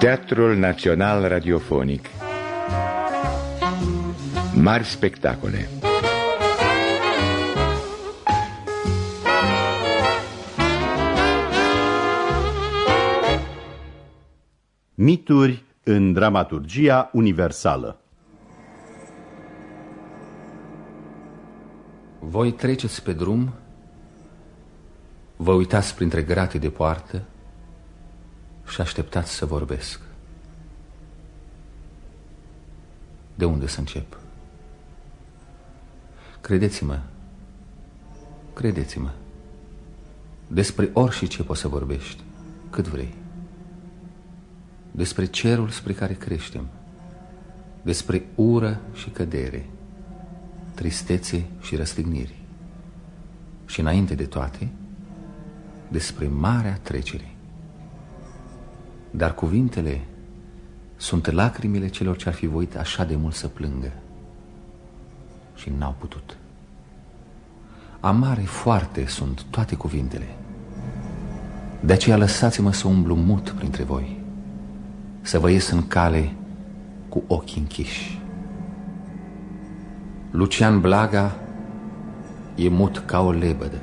Teatrul Național Radiofonic. Mari spectacole. Mituri în dramaturgia universală. Voi treceți pe drum, vă uitați printre grate de poartă și așteptați să vorbesc. De unde să încep? Credeți-mă, credeți-mă, despre orice poți să vorbești, cât vrei. Despre cerul spre care creștem, despre ură și cădere, tristețe și răstigniri. Și înainte de toate, despre marea trecere. Dar cuvintele sunt lacrimile celor ce ar fi voit așa de mult să plângă și n-au putut. Amare foarte sunt toate cuvintele. De aceea lăsați-mă să umblu mut printre voi, să vă ies în cale cu ochii închiși. Lucian Blaga e mut ca o lebădă.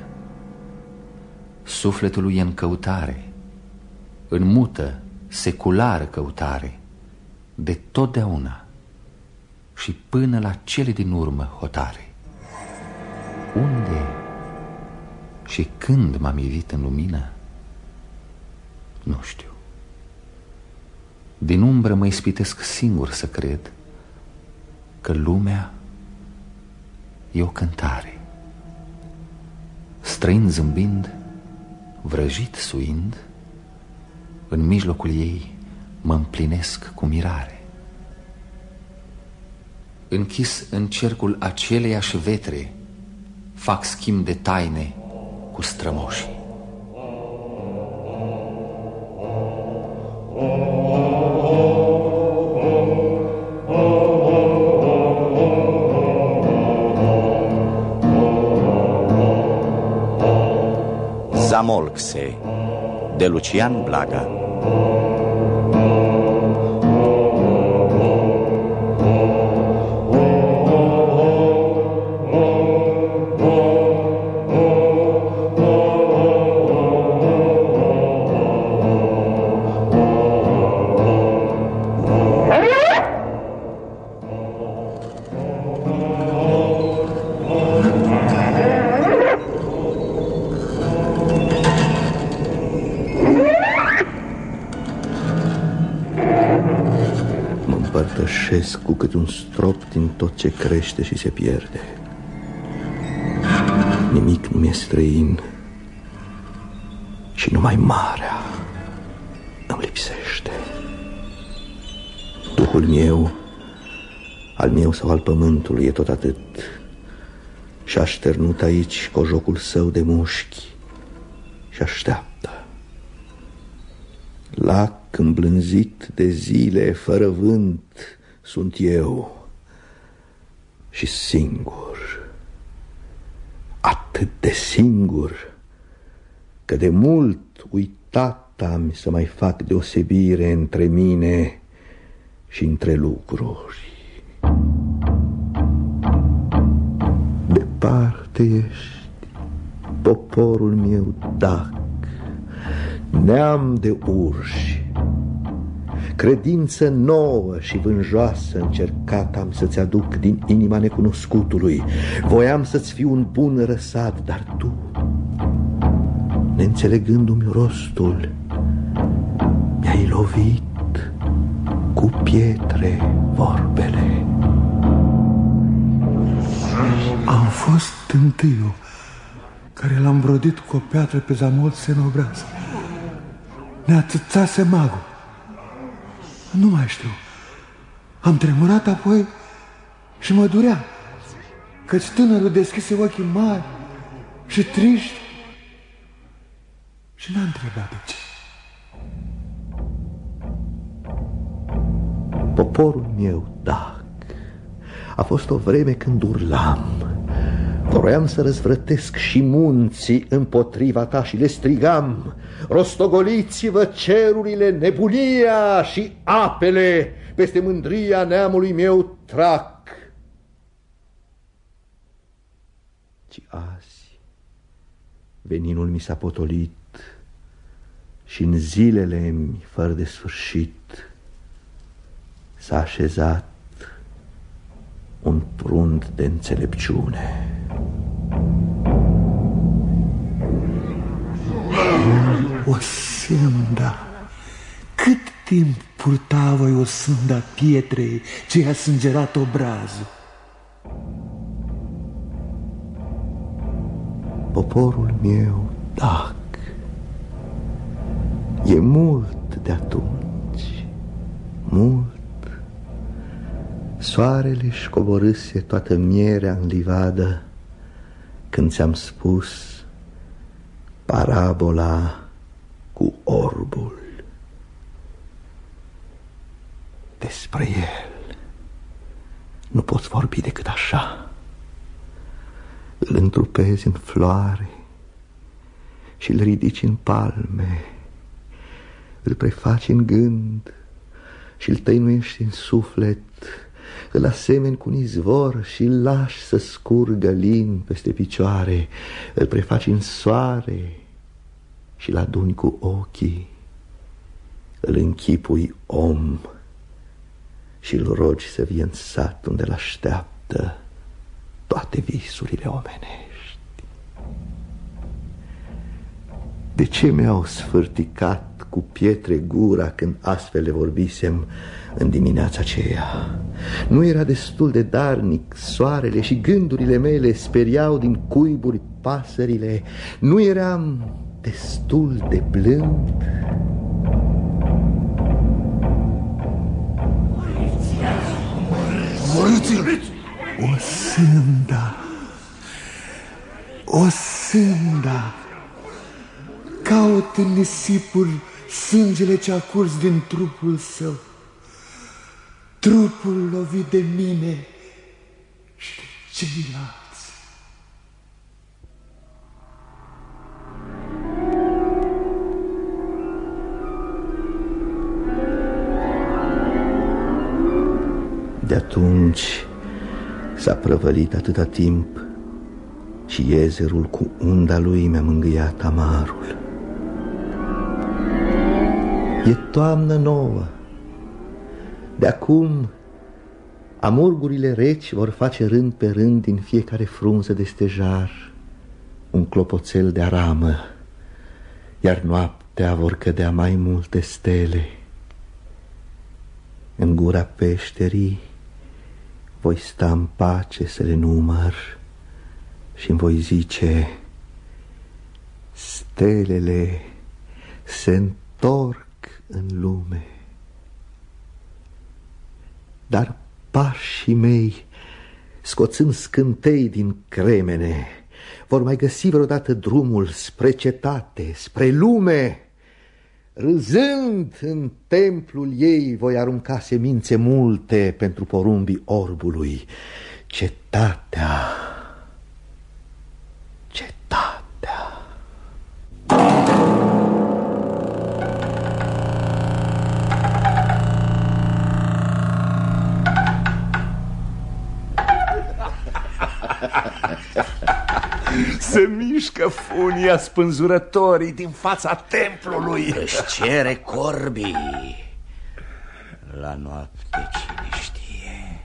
Sufletul lui e în căutare, în mută, seculară căutare, de totdeauna și până la cele din urmă hotare. Unde și când m-am ivit în lumină? Nu știu. Din umbră mă ispitesc singur să cred că lumea e o cântare. Străin zâmbind, vrăjit suind, în mijlocul ei mă împlinesc cu mirare. Închis în cercul aceleiași vetre, fac schimb de taine cu strămoșii. Zamolxe de Lucian Blaga împărtășesc cu cât un strop din tot ce crește și se pierde. Nimic nu mi-e străin și numai marea îmi lipsește. Duhul meu, al meu sau al pământului, e tot atât și așternut aici cu jocul său de mușchi și așteaptă. Lac îmblânzit de zile fără vânt sunt eu și singur, atât de singur că de mult uitat am să mai fac deosebire între mine și între lucruri. Departe ești, poporul meu dac, neam de urși, Credință nouă și vânjoasă încercat am să-ți aduc din inima necunoscutului. Voiam să-ți fiu un bun răsat, dar tu, neînțelegându-mi rostul, mi-ai lovit cu pietre vorbele. Am fost întâiul care l-am brodit cu o piatră pe zamol în obraz. Ne atâțase magul. Nu mai știu. Am tremurat apoi și mă durea. Căci tânărul deschise ochii mari și triști și n-a întrebat de ce. Poporul meu, Dac, a fost o vreme când urlam, Vroiam să răzvrătesc și munții împotriva ta și le strigam Rostogoliți-vă cerurile, nebunia și apele Peste mândria neamului meu trac Ci azi veninul mi s-a potolit Și în zilele mi fără de sfârșit S-a așezat un prund de înțelepciune. O sânda, cât timp purta voi o sânda pietrei ce i-a sângerat obrazul? Poporul meu, dac, e mult de atunci, mult. Soarele își coborâse toată mierea în livadă Când ți-am spus parabola cu orbul. Despre el nu pot vorbi decât așa. Îl întrupezi în floare și îl ridici în palme. Îl prefaci în gând și îl tăinuiești în suflet îl asemeni cu un izvor și îl lași să scurgă lin peste picioare, îl prefaci în soare și-l aduni cu ochii, îl închipui om și îl rogi să vie în sat unde îl așteaptă toate visurile omenești. De ce mi-au sfârticat cu pietre gura când astfel le vorbisem în dimineața aceea. Nu era destul de darnic, soarele și gândurile mele speriau din cuiburi pasările. Nu eram destul de blând. Moriți-l! O sânda! O sânda! Caut în nisipul sângele ce-a curs din trupul său trupul lovit de mine și de ceilalți. De atunci s-a prăvălit atâta timp și iezerul cu unda lui mi-a mângâiat amarul. E toamnă nouă de acum, amurgurile reci vor face rând pe rând din fiecare frunză de stejar un clopoțel de aramă, iar noaptea vor cădea mai multe stele. În gura peșterii voi sta în pace să le număr și îmi voi zice Stelele se întorc în lume dar pașii mei, scoțând scântei din cremene, vor mai găsi vreodată drumul spre cetate, spre lume. Râzând în templul ei voi arunca semințe multe pentru porumbii orbului. Cetatea, cetatea. Se mișcă funia spânzurătorii din fața templului. Își cere corbii. La noapte cine știe?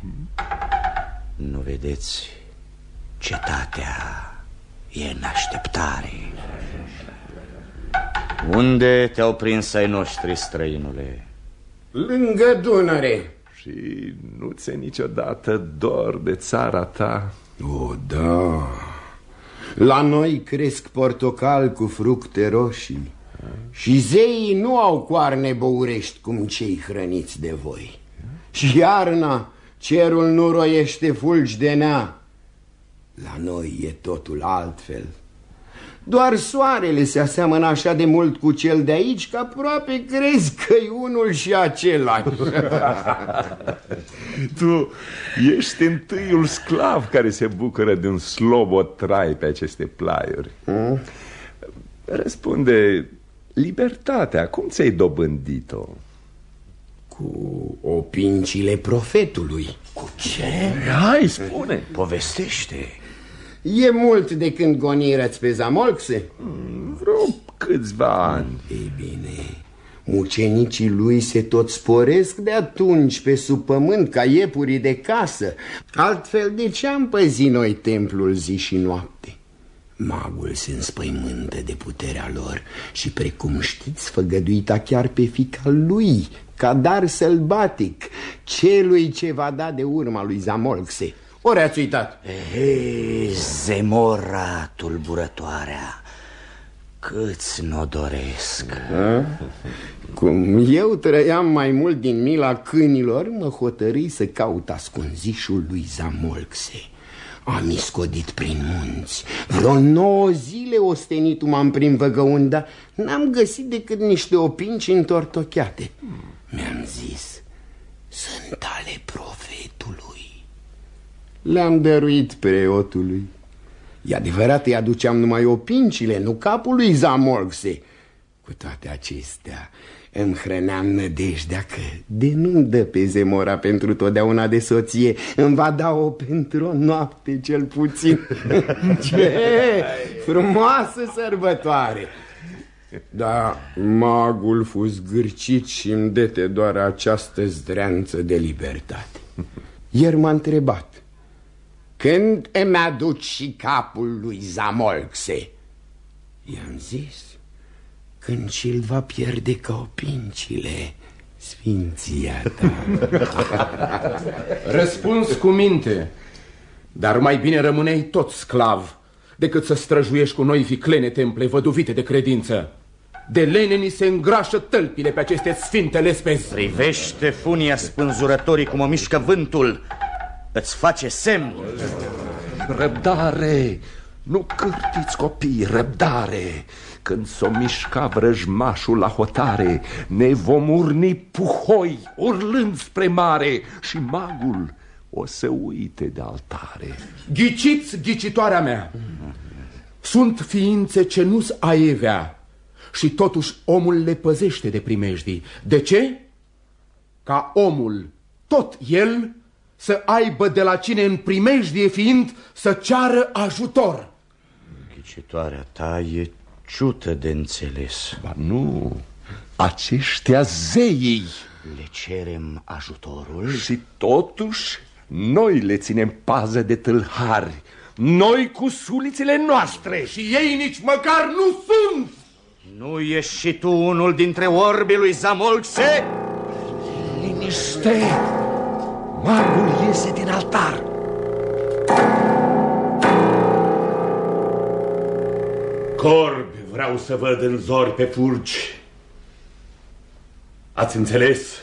Nu vedeți? Cetatea e în așteptare. Unde te-au prins ai noștri, străinule? Lângă Dunăre. Și nu ți niciodată dor de țara ta O, da. La noi cresc portocal cu fructe roșii Și zeii nu au coarne băurești cum cei hrăniți de voi. Și iarna cerul nu roiește fulgi de nea. La noi e totul altfel doar soarele se aseamănă așa de mult cu cel de aici Că aproape crezi că e unul și același Tu ești întâiul sclav care se bucură de un slobotrai pe aceste plaiuri mm? Răspunde, libertatea, cum ți-ai dobândit-o? Cu opincile profetului Cu ce? Hai, spune Povestește E mult de când gonirăți pe Zamolxe? Mm, vreo câțiva ani Ei bine, mucenicii lui se tot sporesc de atunci pe sub pământ ca iepurii de casă Altfel de ce am păzit noi templul zi și noapte? Magul se înspăimântă de puterea lor și, precum știți, făgăduita chiar pe fica lui, ca dar sălbatic, celui ce va da de urma lui Zamolxe. Ori ați uitat? Ei, Zemora tulburătoarea, câți n-o doresc A? Cum eu trăiam mai mult din mila câinilor, mă hotărâi să caut ascunzișul lui Zamolxe. Am iscodit prin munți. Vreo nouă zile ostenitul m-am prin văgăunda. N-am găsit decât niște opinci întortocheate. Mi-am zis, sunt ale profetului. Le-am dăruit preotului. E adevărat, îi aduceam numai opincile, nu capul lui Zamorgse. Cu toate acestea, îmi hrăneam nădejdea că de nu-mi dă pe Zemora pentru totdeauna de soție Îmi va da-o pentru o noapte cel puțin Ce frumoasă sărbătoare Da, magul fu zgârcit și îmi dete doar această zdreanță de libertate Ieri m-a întrebat Când îmi aduci și capul lui Zamolxe? I-am zis când și-l va pierde ca opincile, sfinția ta. Răspuns cu minte, dar mai bine rămâneai tot sclav decât să străjuiești cu noi viclene temple văduvite de credință. De leneni se îngrașă tălpile pe aceste sfinte lespezi. Privește funia spânzurătorii cum o mișcă vântul. Îți face semn. Răbdare! Nu cârtiți copii, răbdare! Când s-o mișca vrăjmașul la hotare, ne vom urni puhoi, urlând spre mare și magul o să uite de altare. Ghiciți ghicitoarea mea! Sunt ființe ce nu-s aievea și totuși omul le păzește de primejdii. De ce? Ca omul, tot el, să aibă de la cine în primejdie fiind să ceară ajutor. Ghicitoarea ta e ciută de înțeles. Ba nu, aceștia zeii. Le cerem ajutorul? Și totuși, noi le ținem pază de tâlhari. Noi cu sulițele noastre. Și ei nici măcar nu sunt. Nu ești și tu unul dintre orbii lui Zamolxe? Liniște! Magul iese din altar. Corbi vreau să văd în zori pe furci. Ați înțeles?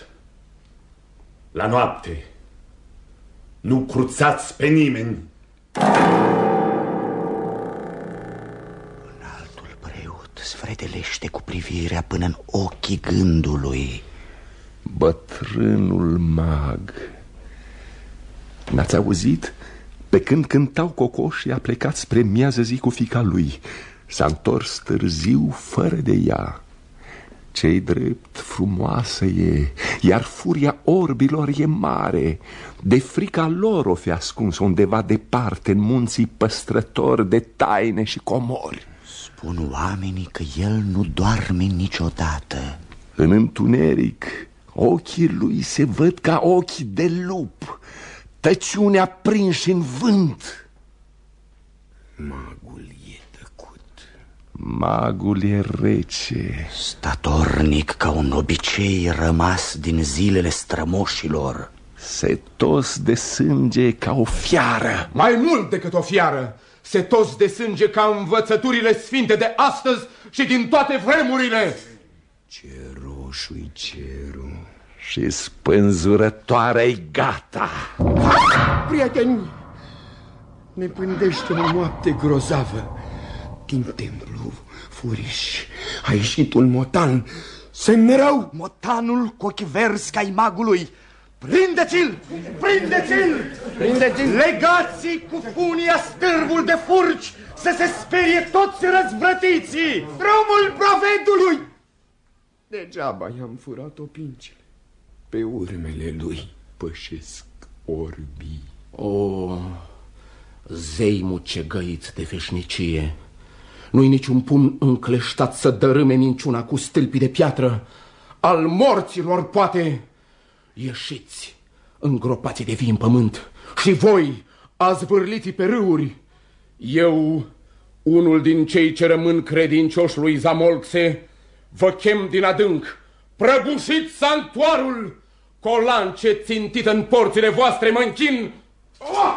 La noapte. Nu cruțați pe nimeni. Un altul preot sfredelește cu privirea până în ochii gândului. Bătrânul mag. N-ați auzit? Pe când cântau cocoșii a plecat spre miază zi cu fica lui. S-a întors târziu fără de ea. Cei drept frumoasă e Iar furia orbilor e mare. De frica lor o fi ascuns undeva departe În munții păstrători de taine și comori. Spun oamenii că el nu doarme niciodată. În întuneric Ochii lui se văd ca ochi de lup Tăciunea prinși în vânt. Magul e tăcut. Magul e rece. Statornic ca un obicei rămas din zilele strămoșilor. Setos de sânge ca o fiară. Mai mult decât o fiară. Setos de sânge ca învățăturile sfinte de astăzi și din toate vremurile. Ce roșu-i cerul Și spânzurătoarea-i gata Prieteni, ne pândește o noapte grozavă Din templu, furiș, a ieșit un motan Semn rău Motanul cu ochi verzi ca magului Prindeți-l! Prindeți-l! Prindeți-l! Legați cu funia stârvul de furci să se sperie toți răzvrătiții! Drumul profetului! Degeaba i-am furat opincile. Pe urmele lui pășesc orbii. O, zei mucegăiți de veșnicie, nu-i niciun pun încleștat să dărâme minciuna cu stâlpii de piatră. Al morților, poate, ieșiți, îngropați de vii în pământ, și voi, azvârliți pe râuri. Eu, unul din cei ce rămân credincioși lui Zamolxe, vă chem din adânc, prăbușiți sanctuarul, colance țintit în porțile voastre mă închin. Oh!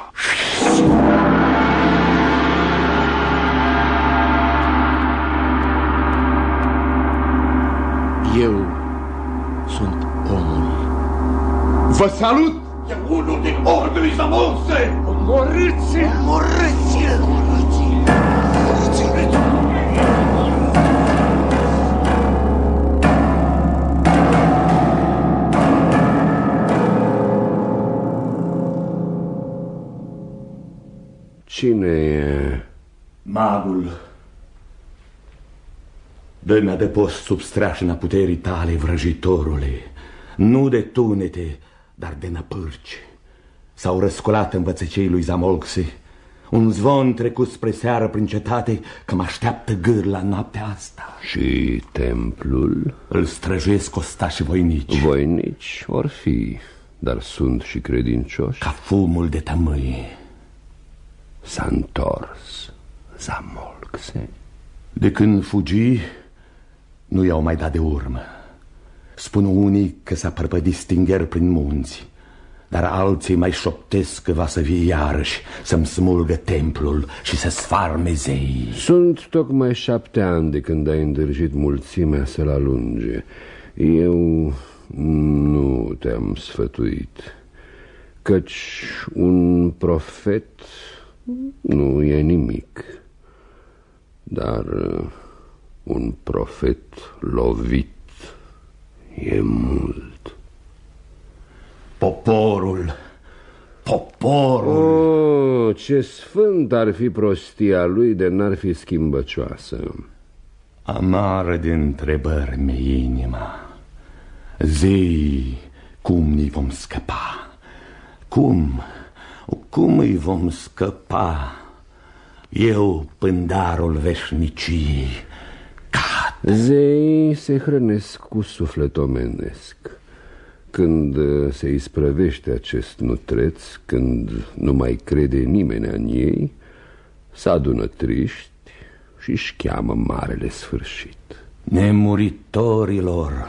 Eu sunt omul. Vă salut! E unul din orbii lui Zamolse! Omorâți-l! Cine e? Magul. Dă-mi adăpost sub strașina puterii tale, vrăjitorule. Nu de tunete, dar de năpârci. S-au răscolat învățăcei lui Zamolxe. Un zvon trecut spre seară prin cetate că mă așteaptă gârla noaptea asta. Și templul? Îl străjuiesc ostași voinici. Voinici or fi, dar sunt și credincioși. Ca fumul de tămâie. S-a întors Zamolxe. De când fugi, nu i-au mai dat de urmă. Spun unii că s-a prăpădit stingher prin munți, dar alții mai șoptesc că va să vie iarăși, să-mi smulgă templul și să sfarme zei. Sunt tocmai șapte ani de când ai îndrăgit mulțimea să-l alunge. Eu nu te-am sfătuit, căci un profet nu e nimic, dar uh, un profet lovit e mult. Poporul, poporul... Oh, ce sfânt ar fi prostia lui de n-ar fi schimbăcioasă. Amară de întrebări mi inima. Zei, cum ni vom scăpa? Cum? Cum îi vom scăpa? Eu, pândarul veșniciei, cad. Zei se hrănesc cu suflet omenesc. Când uh, se isprăvește acest nutreț, când nu mai crede nimeni în ei, se adună triști și își cheamă marele sfârșit. Nemuritorilor,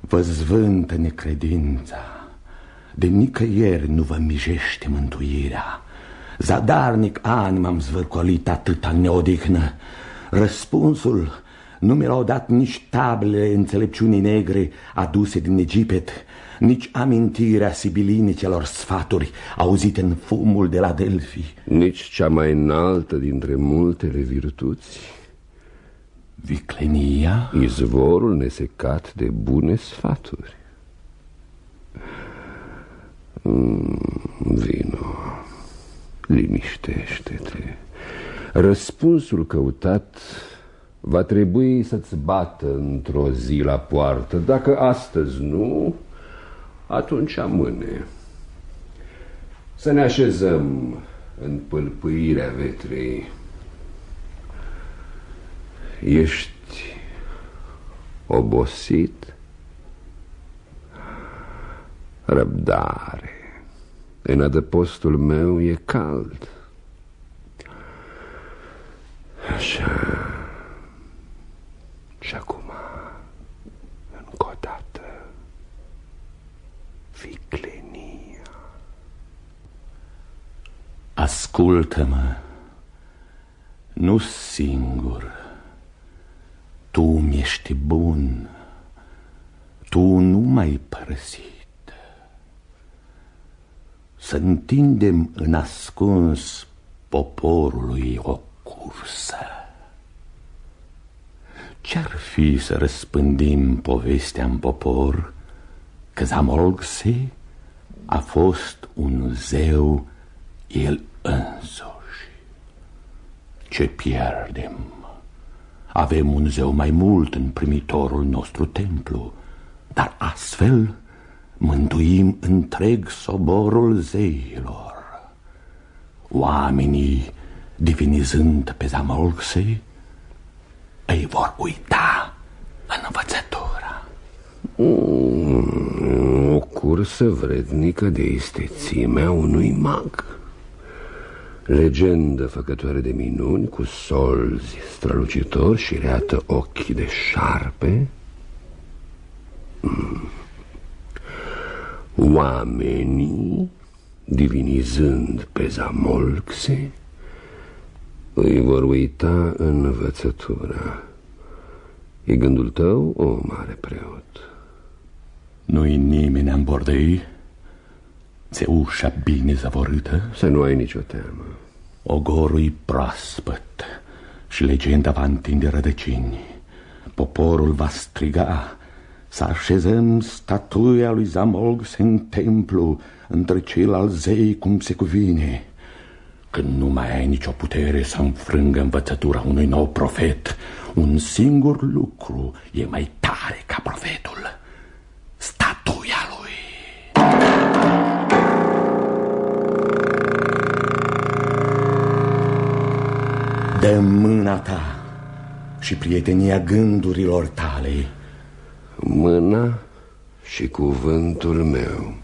vă zvântă necredința, de nicăieri nu vă mijește mântuirea. Zadarnic ani m-am zvârcolit atâta neodihnă. Răspunsul nu mi-l-au dat nici tablele înțelepciunii negre aduse din Egipet, nici amintirea sibilinicelor sfaturi auzite în fumul de la Delphi. Nici cea mai înaltă dintre multele virtuți. Viclenia? Izvorul nesecat de bune sfaturi. Mm, vino, liniștește-te. Răspunsul căutat va trebui să-ți bată într-o zi la poartă. Dacă astăzi nu, atunci amâne. Să ne așezăm în pâlpâirea vetrei. Ești obosit? Răbdare. În adăpostul meu e cald. Așa. Și acum, încă o dată, viclenia. Ascultă-mă, nu singur, tu mi-ești bun, tu nu mai părăsit. Să întindem în ascuns poporului o cursă. Ce-ar fi să răspândim povestea în popor că Zamolxe a fost un zeu el însuși. Ce pierdem? Avem un zeu mai mult în primitorul nostru templu, dar astfel mântuim întreg soborul zeilor. Oamenii, divinizând pe Zamolxei, îi vor uita în învățătura. Mm, o cursă vrednică de istețimea unui mag. Legendă făcătoare de minuni cu solzi strălucitori și reată ochi de șarpe. Mm. Oamenii, divinizând pe Zamolxe, îi vor uita învățătura. E gândul tău, o mare preot? Nu-i nimeni în bordei? Se ușa bine zavorâtă? Să nu ai nicio teamă. Ogorul proaspăt și legenda va întinde rădăcini. Poporul va striga să așezăm statuia lui Zamolx în templu între ceilalți zei cum se cuvine. Când nu mai ai nicio putere să înfrângă învățătura unui nou profet, un singur lucru e mai tare ca profetul. Statuia lui. Dă mâna ta și prietenia gândurilor tale. Mâna și cuvântul meu.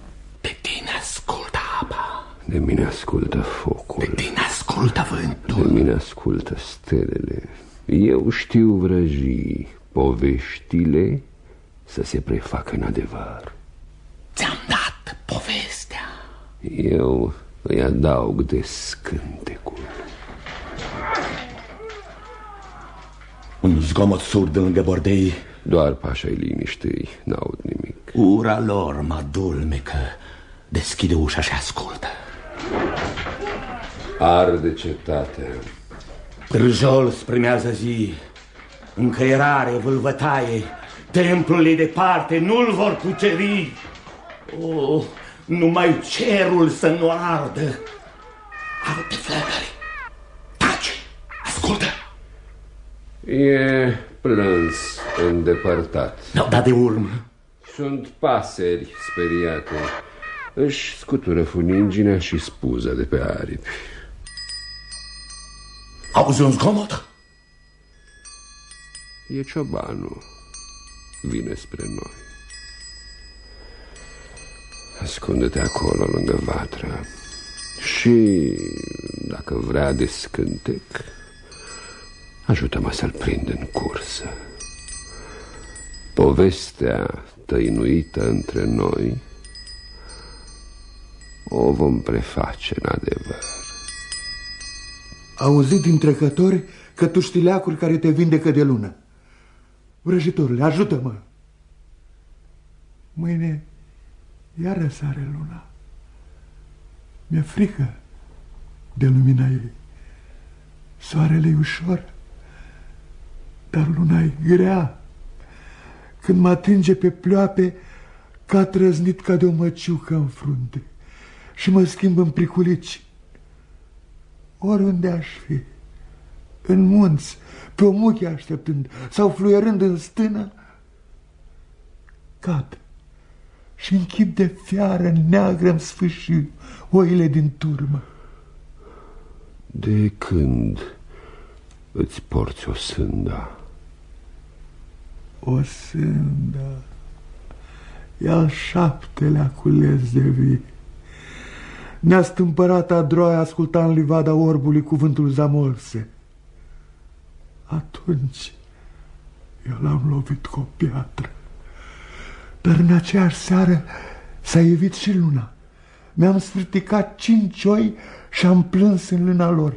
Pe tine ascultă apa. De mine ascultă focul. Pe tine ascultă vântul. De mine ascultă stelele. Eu știu vrăji poveștile să se prefacă în adevăr. Ți-am dat povestea. Eu îi adaug de scântecul. Un zgomot surd lângă bordei. Doar pașa-i liniștei, n-aud nimic. Ura lor mă dulmecă. Deschide ușa și ascultă. Arde cetatea. Râjol sprimează zi. Încăierare, vâlvătaie. Templul e departe, nu-l vor cuceri. Oh, numai cerul să nu ardă. Alte flăcări. Taci, ascultă. E plâns îndepărtat. Nu, dar de urmă. Sunt paseri speriate. Își scutură funinginea și spuza de pe aripi. Auzi un zgomot? E ciobanul. Vine spre noi. Ascunde-te acolo, lângă vatră. Și, dacă vrea de scântec, ajută-mă să-l prind în cursă. Povestea tăinuită între noi o vom preface în adevăr. Auzit din trecători că tu știi leacuri care te vindecă de lună. Vrăjitorule, ajută-mă! Mâine iară sare luna. Mi-e frică de lumina ei. Soarele e ușor, dar luna e grea. Când mă atinge pe ploape, ca trăznit ca de o măciucă în frunte și mă schimb în priculici. Oriunde aș fi, în munți, pe o muche așteptând sau fluierând în stână, cad și în chip de fiară neagră îmi sfârși oile din turmă. De când îți porți o sânda? O sânda e al șaptelea cules de vii. Ne-a stâmpărat a droaia asculta în livada orbului cuvântul Zamolse. Atunci eu l-am lovit cu o piatră. Dar în aceeași seară s-a evit și luna. Mi-am sfârticat cinci oi și am plâns în luna lor.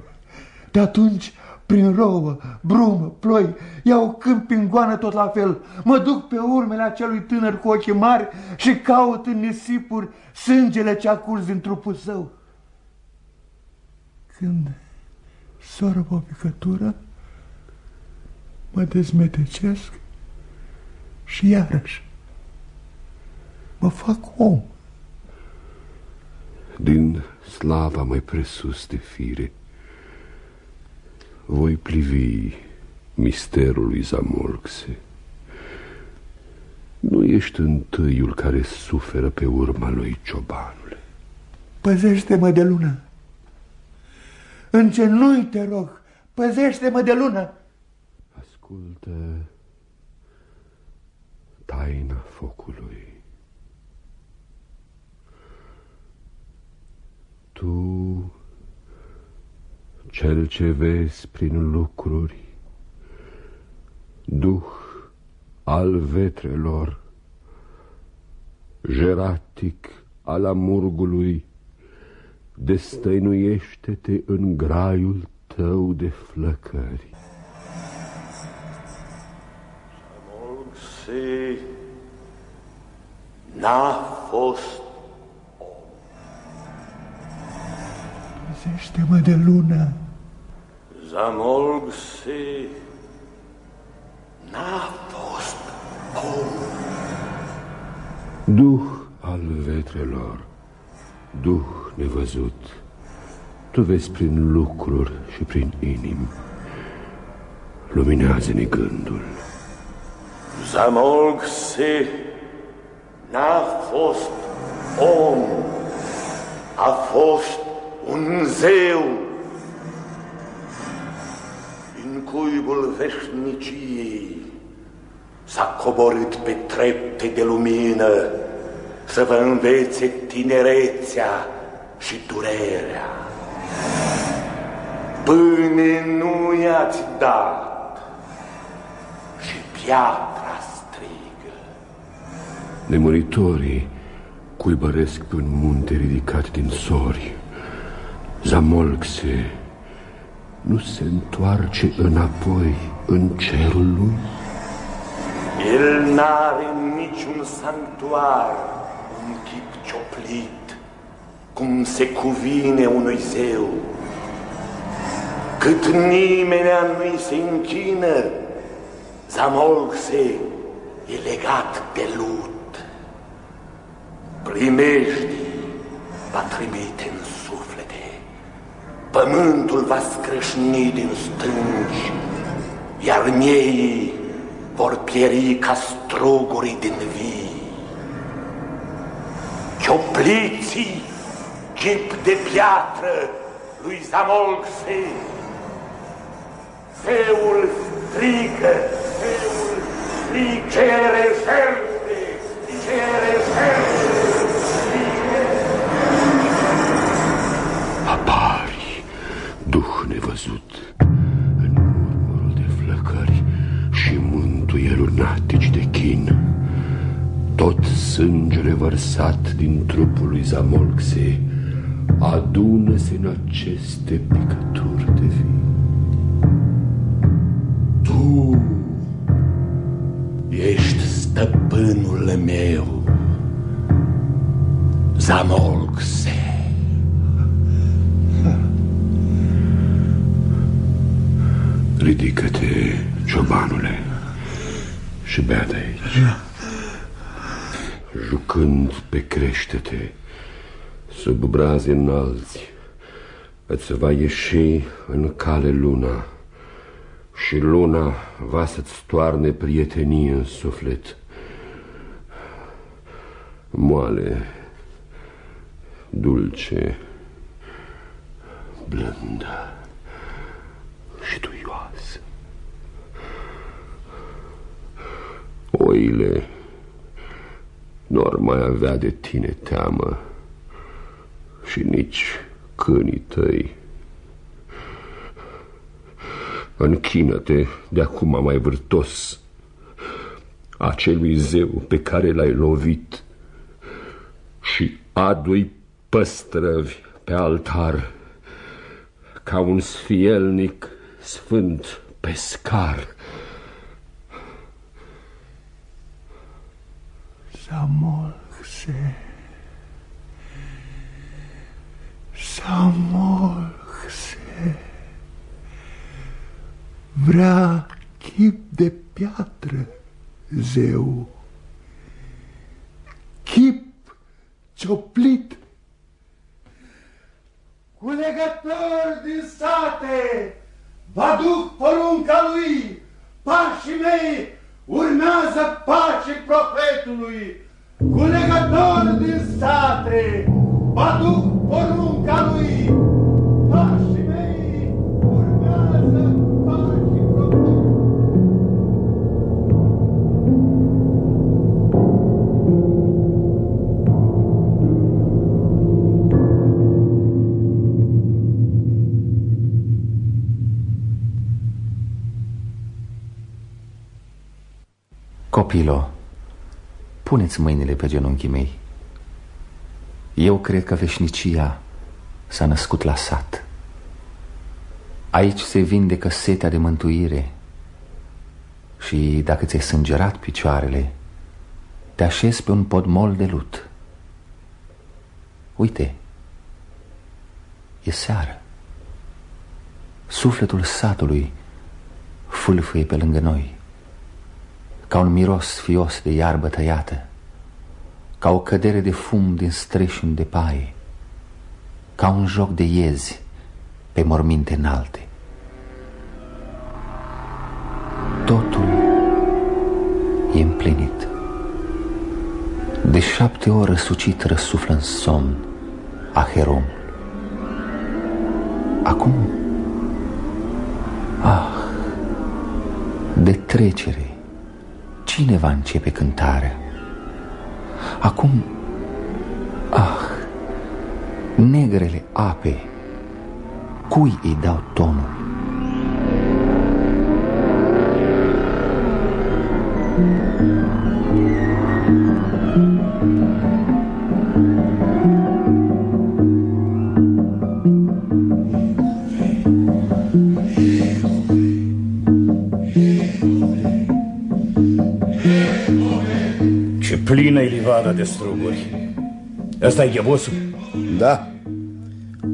De atunci, prin rouă, brumă, ploi, iau câmp în goană tot la fel. Mă duc pe urmele acelui tânăr cu ochii mari și caut în nisipuri sângele ce a curs din trupul său. Când sorb o picătură, mă dezmetecesc și iarăși mă fac om. din slava mai presus de fire, voi plivi misterul lui Zamolxe. Nu ești întâiul care suferă pe urma lui ciobanule. Păzește-mă de lună. În genunchi te rog, păzește-mă de lună. Ascultă taina focului. Tu, cel ce vezi prin lucruri, Duh al vetrelor, Jeratic al amurgului, Destăinuiește-te în graiul tău de flăcări. Zamolxi n-a fost Păzește-mă de lună. Zamolxi n-a fost om. Duh al vetrelor, Duh nevăzut, Tu vezi prin lucruri și prin inim. Luminează-ne gândul. Zamolxi n-a fost om, a fost un zeu. Cuibul veșniciei s-a coborât pe trepte de lumină să vă învețe tinerețea și durerea. Pâine nu i-ați dat și piatra strigă. Nemuritorii cuibăresc pe un munte ridicat din sori. Zamolxe nu se întoarce înapoi în cerul lui? El n-are niciun sanctuar, un chip cioplit, cum se cuvine unui zeu. Cât nimenea nu-i se închină, Zamolxe e legat de lut. Primejdii va trimite în suflete, pământul va scrâșni din stânci, iar mieii vor pieri ca struguri din vii. Ciopliții, chip de piatră lui Zamolxe, Zeul strigă, Zeul strigă, cere sângele vărsat din trupul lui Zamolxe adună-se în aceste picături de vin. Tu ești stăpânul meu, Zamolxe. Ridică-te, ciobanule, și bea de aici. Jucând pe crește-te, sub brazi înalți, îți va ieși în cale luna și luna va să-ți toarne prietenie în suflet. Moale, dulce, blândă și duioasă. Oile nu ar mai avea de tine teamă și nici câinii tăi. Închină-te de acum mai vârtos acelui zeu pe care l-ai lovit și adu-i păstrăvi pe altar ca un sfielnic sfânt pescar. Samolxe. Samolxe. Vrea chip de piatră, zeu. Chip cioplit cu legători din sate, vă aduc porunca lui, pașii mei urmează pace profetului, cu legători din sate, vă aduc porunca lui, Copilo, puneți mâinile pe genunchii mei. Eu cred că veșnicia s-a născut la sat. Aici se vindecă setea de mântuire și dacă ți-ai sângerat picioarele, te așezi pe un podmol de lut. Uite, e seară. Sufletul satului fâlfâie pe lângă noi ca un miros fios de iarbă tăiată, ca o cădere de fum din streșin de paie, ca un joc de iezi pe morminte înalte. Totul e împlinit. De șapte ori răsucit răsuflă în somn Aheromul. Acum, ah, de trecere, Cine va începe cântarea? Acum, ah, negrele ape, cui îi dau tonul? Livada de struguri. ăsta e ghebosul? Da.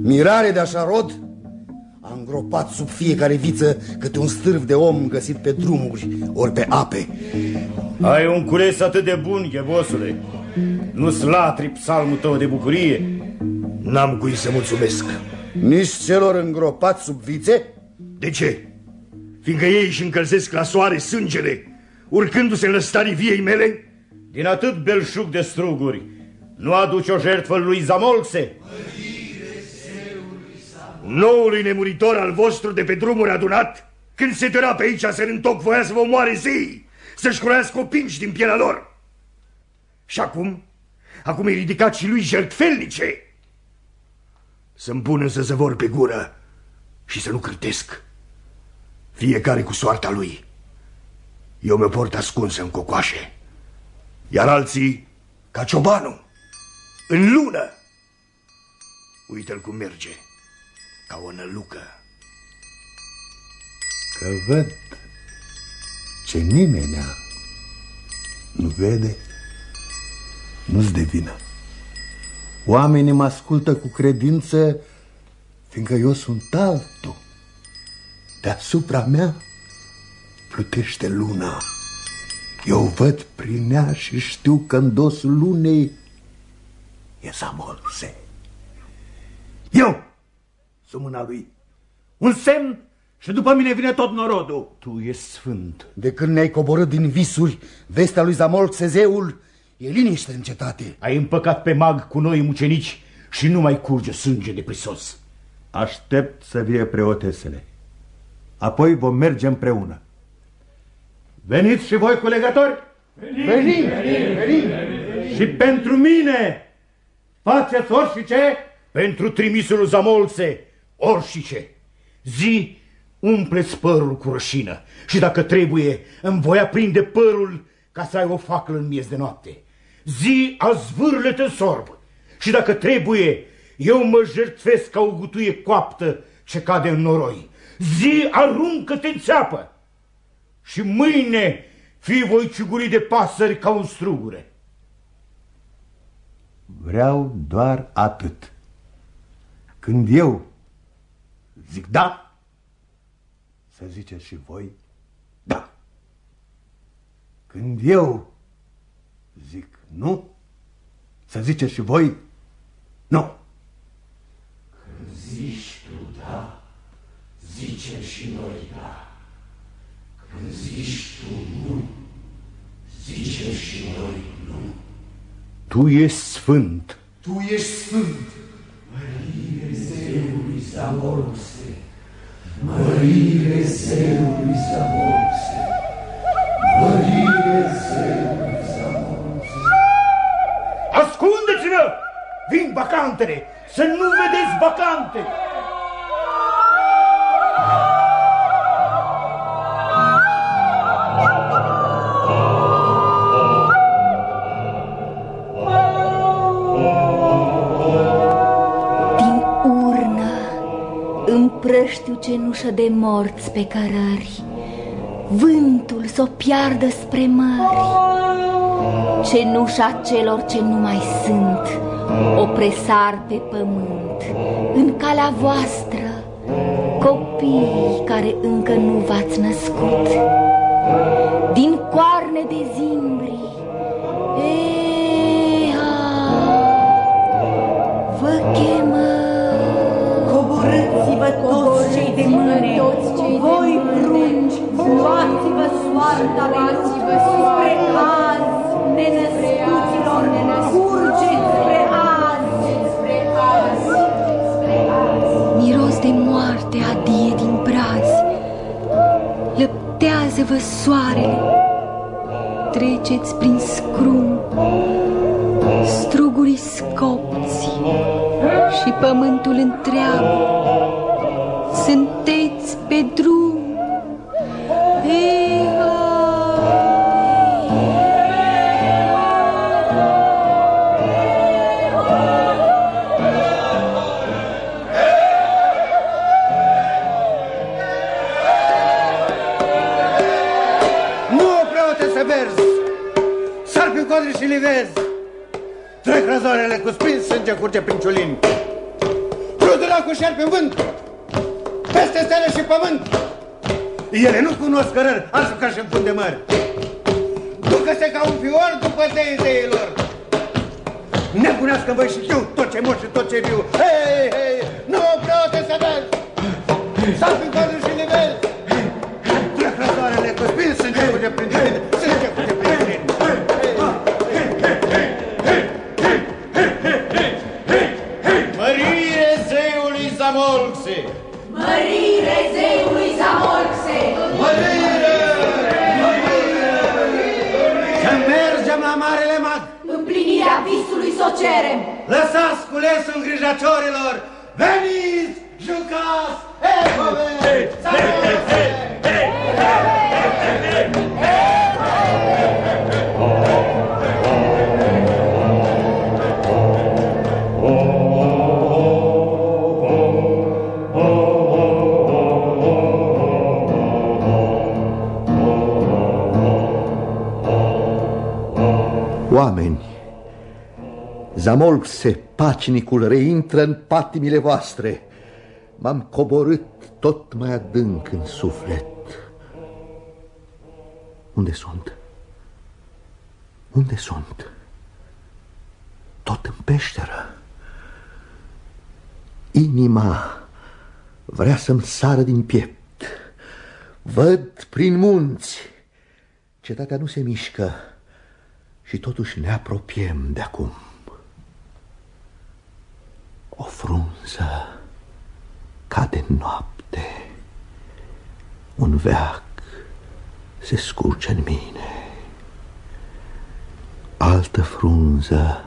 Mirare de așa rod a îngropat sub fiecare viță câte un stârv de om găsit pe drumuri ori pe ape. Ai un cules atât de bun, ghebosule. Nu slatri psalmul tău de bucurie? N-am cui să mulțumesc. Nici celor îngropați sub vițe? De ce? Fiindcă ei își încălzesc la soare sângele, urcându-se în lăstarii viei mele? Din atât belșug de struguri, nu aduce o jertfă lui Zamolxe? Noului nemuritor al vostru de pe drumuri adunat, când se tăra pe aici să întoc voia să vă moare zei, să-și croiască opinci din pielea lor. Și acum? Acum e ridicat și lui jertfelnice. Să-mi pun însă să vor pe gură și să nu cârtesc. Fiecare cu soarta lui. Eu mă port ascuns în cocoașe, iar alții ca ciobanul, în lună. Uite-l cum merge, ca o nălucă. Că văd ce nimeni nu vede, nu-ți de vină. Oamenii mă ascultă cu credință, fiindcă eu sunt altul. Deasupra mea plutește luna. Eu văd prin ea și știu că în dosul lunei e Zamolse. Eu sunt mâna lui. Un semn și după mine vine tot norodul. Tu ești sfânt. De când ne-ai coborât din visuri, vestea lui Zamol Sezeul, e liniște în cetate. Ai împăcat pe mag cu noi mucenici și nu mai curge sânge de prisos. Aștept să vie preotesele. Apoi vom merge împreună. Veniți și voi cu legători? Venim, venim, venim. Și pentru mine faceți orșice pentru trimisul Zamolse, orșice. Zi, umpleți părul cu rășină și dacă trebuie, îmi voi aprinde părul ca să ai o faclă în miez de noapte. Zi, azvârle-te sorb și dacă trebuie, eu mă jertfesc ca o gutuie coaptă ce cade în noroi. Zi, aruncă-te în țeapă și mâine fii voi ciuguri de pasări ca un strugure. Vreau doar atât. Când eu zic da, să ziceți și voi da. Când eu zic nu, să ziceți și voi nu. Când Zicem și noi da. Când zici tu nu, zicem și noi nu. Tu ești sfânt. Tu ești sfânt. Mărire zeului Zamolxe, mărire zeului Zamolxe, mărire zeului Zamolxe. Ascundeți-vă! Vin bacantele! Să nu vedeți bacante! De morți pe cărări Vântul s-o piardă spre mări. Cenușa celor ce nu mai sunt O presar pe pământ. În calea voastră Copiii care încă nu v-ați născut. Din coarne de zimbri luați-vă soarta de luați-vă spre azi, nenăscuților, curgeți spre azi, spre azi, spre azi. Miros de moarte adie din brazi Lăptează-vă soarele. Treceți prin scrum. Strugurii scopți Și pământul întreabă Pludura cu șer pe vânt, peste stele și pământ. Ele nu cunosc cărări, altfel ca și în fund de mări. Ducă-se ca un fior după zeilor. Nebunească voi și știu tot ce mor și tot ce viu. Hei, hei, nu, preote, să vezi! Sar pe codri și livezi! Trec răzoarele cu sprins, sânge curge prin mergem la Marele Mag! Împlinirea visului s-o cerem! Lăsați culesul îngrijatorilor! Veniți, jucați, Ecove! Oameni, Zamolxe, pacinicul, reintră în patimile voastre. M-am coborât tot mai adânc în suflet. Unde sunt? Unde sunt? Tot în peșteră. Inima vrea să-mi sară din piept. Văd prin munți. Cetatea nu se mișcă și totuși ne apropiem de acum. O frunză cade noapte, un veac se scurge în mine. Altă frunză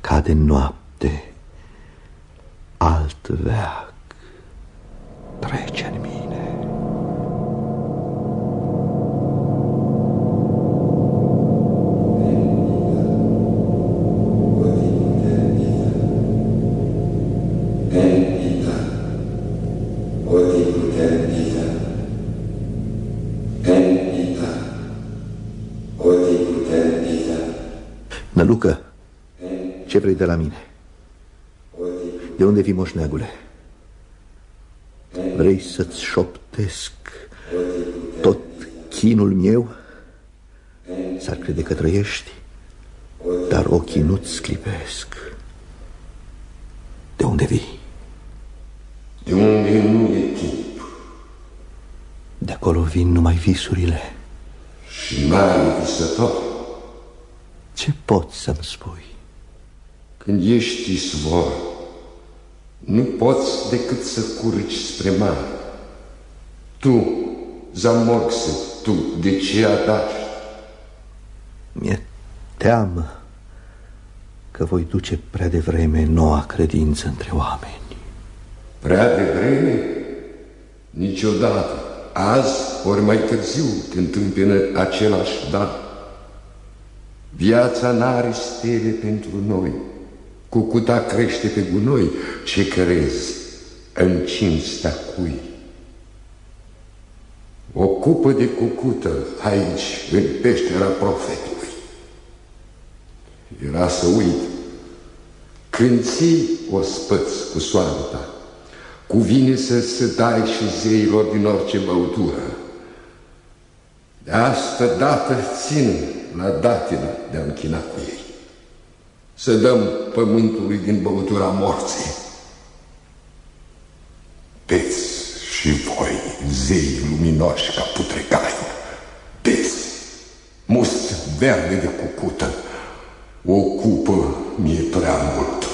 cade noapte, alt veac trece în mine. Ce vrei de la mine? De unde vii, moșneagule? Vrei să-ți șoptesc tot chinul meu? S-ar crede că trăiești, dar ochii nu-ți sclipesc. De unde vii? De unde nu e chip, dincolo vin numai visurile. Și mai visător. Ce poți să-mi spui? Când ești izvor, nu poți decât să curci spre mare. Tu, Zamorxe, tu, de ce adași? Mi-e teamă că voi duce prea devreme noua credință între oameni. Prea devreme? Niciodată. Azi, ori mai târziu, te întâmpină același dar. Viața n-are stele pentru noi. Cucuta crește pe gunoi. Ce crezi? În cinstea cui? O cupă de cucută aici, în peștera profetului. Era să uit. Când ții o spăți cu soarta, cuvine să se dai și zeilor din orice băutură. De asta dată țin la datină de a închina cu ei. Să dăm pământului din băutura morții. Beți și voi, zei luminoși ca putrecai, beți, must verde de cucută, o cupă mi-e prea mult.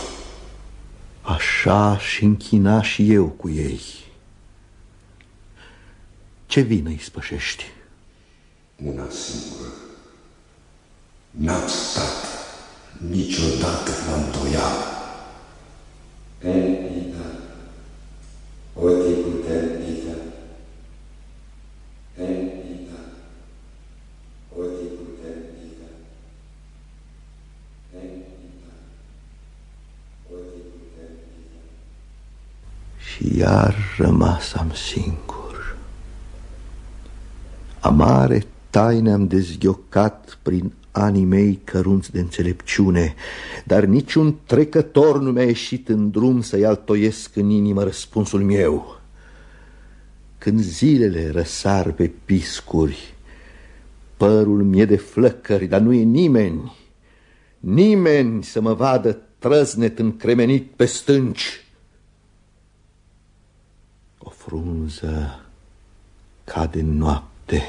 Așa și închina și eu cu ei. Ce vină îi spășești? Una singură. N-am stat niciodată la îndoială. Enida, oticuten ita, enida, oticuten ita, enida, oticuten ita. Și iar rămasam singur. Amare taine am dezghiocat prin anii mei cărunți de înțelepciune, dar niciun trecător nu mi-a ieșit în drum să-i altoiesc în inimă răspunsul meu. Când zilele răsar pe piscuri, părul mie de flăcări, dar nu e nimeni, nimeni să mă vadă trăznet încremenit pe stânci. O frunză cade în noapte,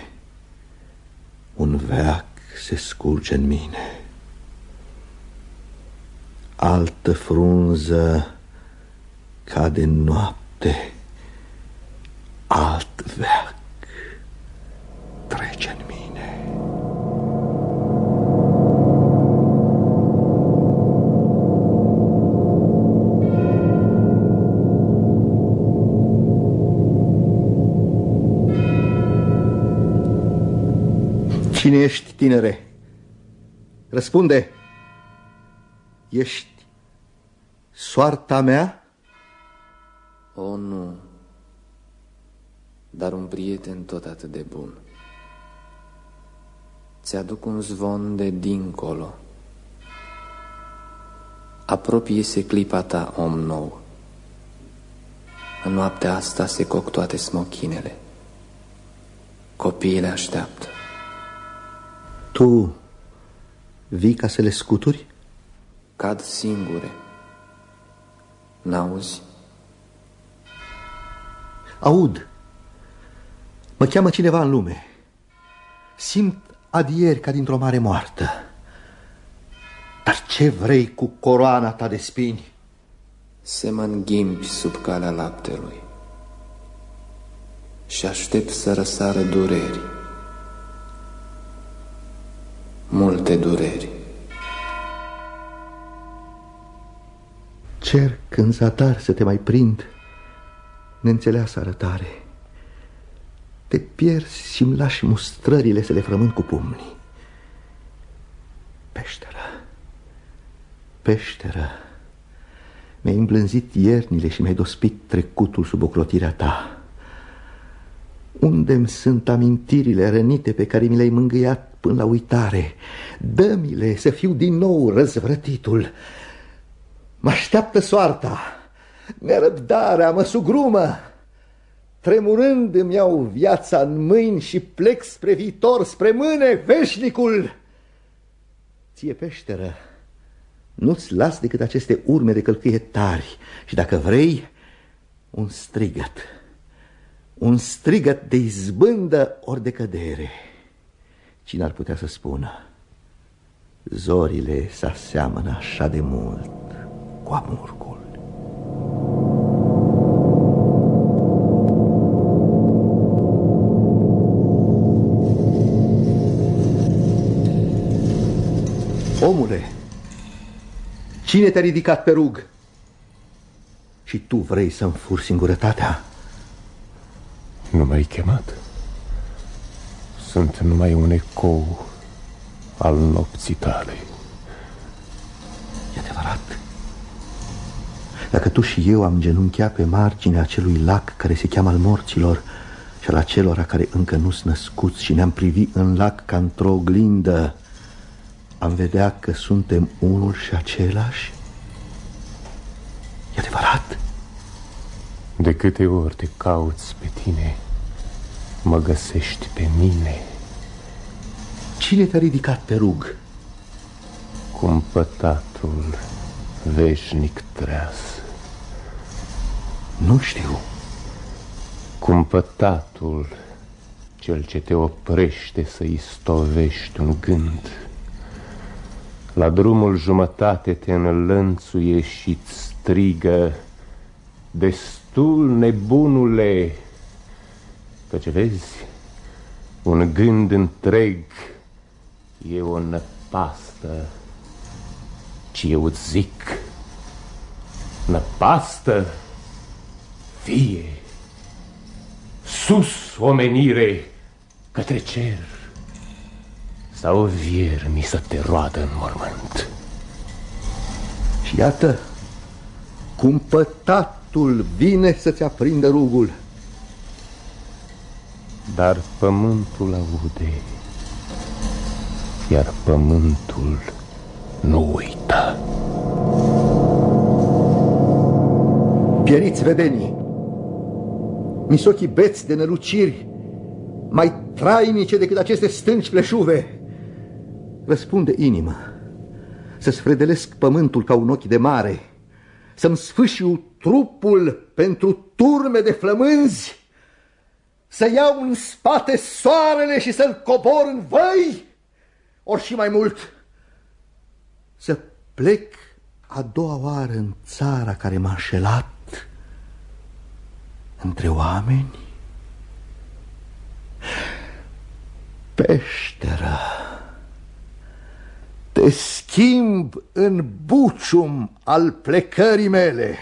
un veac se scurge în mine. Altă frunză cade în noapte, alt veac trece în mine. Cine ești, tinere? Răspunde. Ești soarta mea? O, nu. Dar un prieten tot atât de bun. Ți-aduc un zvon de dincolo. Apropie-se clipa ta, om nou. În noaptea asta se coc toate smochinele. Copiii le așteaptă. Tu vii ca să le scuturi? Cad singure. N-auzi? Aud. Mă cheamă cineva în lume. Simt adieri ca dintr-o mare moartă. Dar ce vrei cu coroana ta de spini? Se mă înghimpi sub calea laptelui și aștept să răsară dureri. Multe dureri. Cer când zadar să te mai prind Neînțeleasă arătare. Te pierzi și-mi lași mustrările să le frământ cu pumnii. Peșteră Peșteră Mi-ai îmblânzit iernile și mi-ai dospit trecutul sub ocrotirea ta Unde-mi sunt amintirile rănite pe care mi le-ai mângâiat până la uitare Dă-mi-le să fiu din nou răzvrătitul Mă așteaptă soarta, nerăbdarea mă sugrumă. Tremurând îmi iau viața în mâini și plec spre viitor, spre mâne, veșnicul. Ție peșteră, nu-ți las decât aceste urme de călcâie tari și dacă vrei, un strigăt. Un strigăt de izbândă ori de cădere. Cine ar putea să spună? Zorile se aseamănă așa de mult cu amurgul. Omule, cine te-a ridicat pe rug? Și tu vrei să-mi furi singurătatea? Nu m-ai chemat. Sunt numai un ecou al nopții tale. E adevărat. Dacă tu și eu am genunchiat pe marginea acelui lac care se cheamă al morților și al acelora care încă nu-s născuți și ne-am privit în lac ca într-o oglindă, am vedea că suntem unul și același? E adevărat? De câte ori te cauți pe tine, mă găsești pe mine. Cine te-a ridicat pe rug? Cumpătatul veșnic treas. Nu știu. Cumpătatul, cel ce te oprește să istovești un gând. La drumul jumătate te înlănțuie și strigă Destul, nebunule, căci vezi, un gând întreg e o năpastă, ci eu îți zic, năpastă, fie, sus omenire către cer, sau viermi să te roadă în mormânt. Și iată, cumpătatul vine să-ți aprindă rugul. Dar pământul aude, iar pământul nu uită. Pieriți vedenii, misochii beți de năluciri, mai trainice decât aceste stânci pleșuve. Răspunde inimă, să-ți fredelesc pământul ca un ochi de mare, să-mi sfâșiu trupul pentru turme de flămânzi, să iau în spate soarele și să-l cobor în văi, ori și mai mult, să plec a doua oară în țara care m-a înșelat între oameni? Peșteră, te schimb în bucium al plecării mele.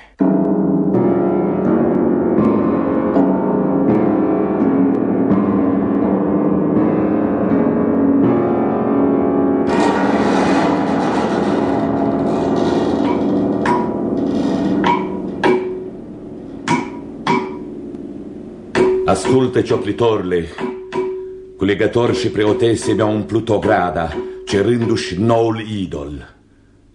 Ascultă, cioplitorile, culegători și preotese mi-au umplut o grada, cerându-și noul idol.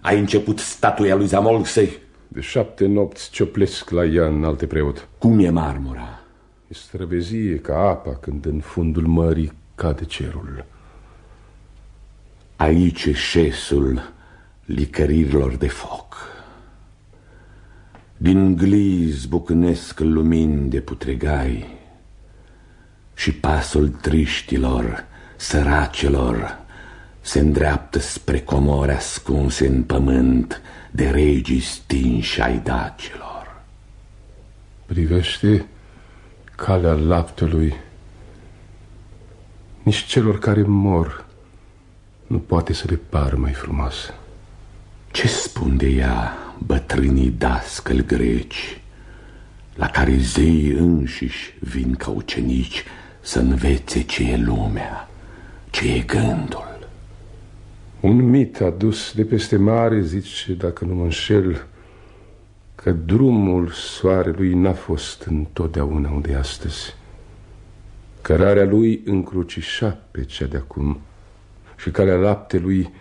Ai început statuia lui Zamolxe? De șapte nopți cioplesc la ea în alte preot. Cum e marmura? E străvezie ca apa când în fundul mării cade cerul. Aici e șesul licăririlor de foc. Din gliz bucnesc lumini de putregai și pasul triștilor, săracilor, se îndreaptă spre comori ascunse în pământ de regii stinși ai dacilor. Privește calea laptelui. Nici celor care mor nu poate să le pară mai frumoasă. Ce spun de ea bătrânii dascăl greci, la care zei înșiși vin ca ucenici să învețe ce e lumea, ce e gândul? Un mit adus de peste mare zice, dacă nu mă înșel, că drumul soarelui n-a fost întotdeauna unde e astăzi. Cărarea lui încrucișa pe cea de acum și calea laptelui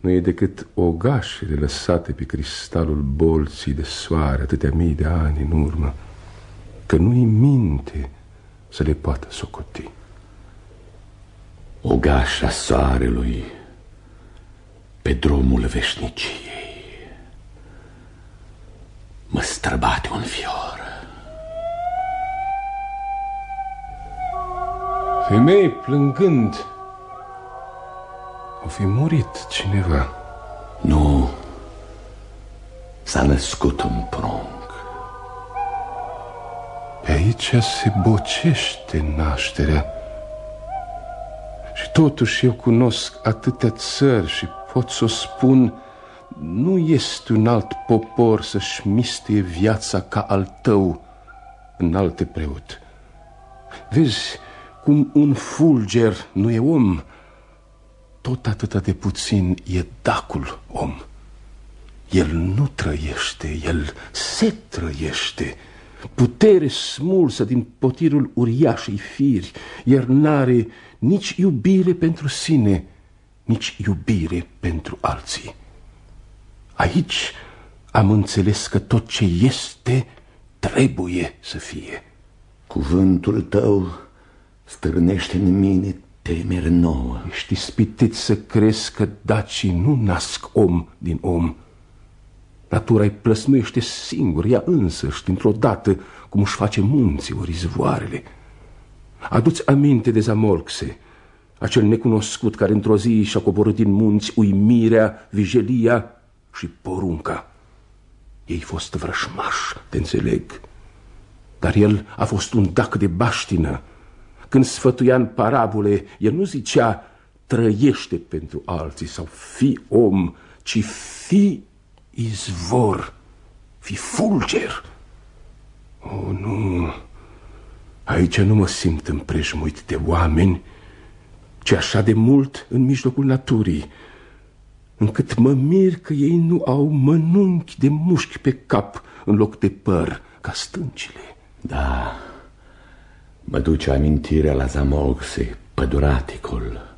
nu e decât ogașele lăsate pe cristalul bolții de soare atâtea mii de ani în urmă, că nu-i minte să le poată socoti. Ogașa soarelui pe drumul veșniciei mă străbate un fior. Femei plângând O fi murit cineva Nu S-a născut un prunc Pe aici se bocește nașterea. Și totuși eu cunosc atâtea țări Și pot să o spun Nu este un alt popor să-și mistuie viața ca al tău În alte preot. Vezi cum un fulger nu e om Tot atâta de puțin e dacul om. El nu trăiește, el se trăiește Putere smulsă din potirul uriașei firi Iar n-are nici iubire pentru sine Nici iubire pentru alții Aici am înțeles că tot ce este trebuie să fie Cuvântul tău stârnește în mine temere nouă. Ești ispitit să crezi că dacii nu nasc om din om. Natura îi plăsmuiește singur, ea însăși, dintr-o dată, cum își face munții ori izvoarele. Aduți aminte de Zamolxe, acel necunoscut care într-o zi și-a coborât din munți uimirea, vijelia și porunca. Ei fost vrășmași, te înțeleg, dar el a fost un dac de baștină. Când sfătuia în parabole, el nu zicea trăiește pentru alții sau fi om, ci fi izvor, fi fulger. Oh, nu, aici nu mă simt împrejmuit de oameni, ci așa de mult în mijlocul naturii, încât mă mir că ei nu au mănunchi de mușchi pe cap în loc de păr, ca stâncile. Da, mă duce amintirea la Zamogse, păduraticul.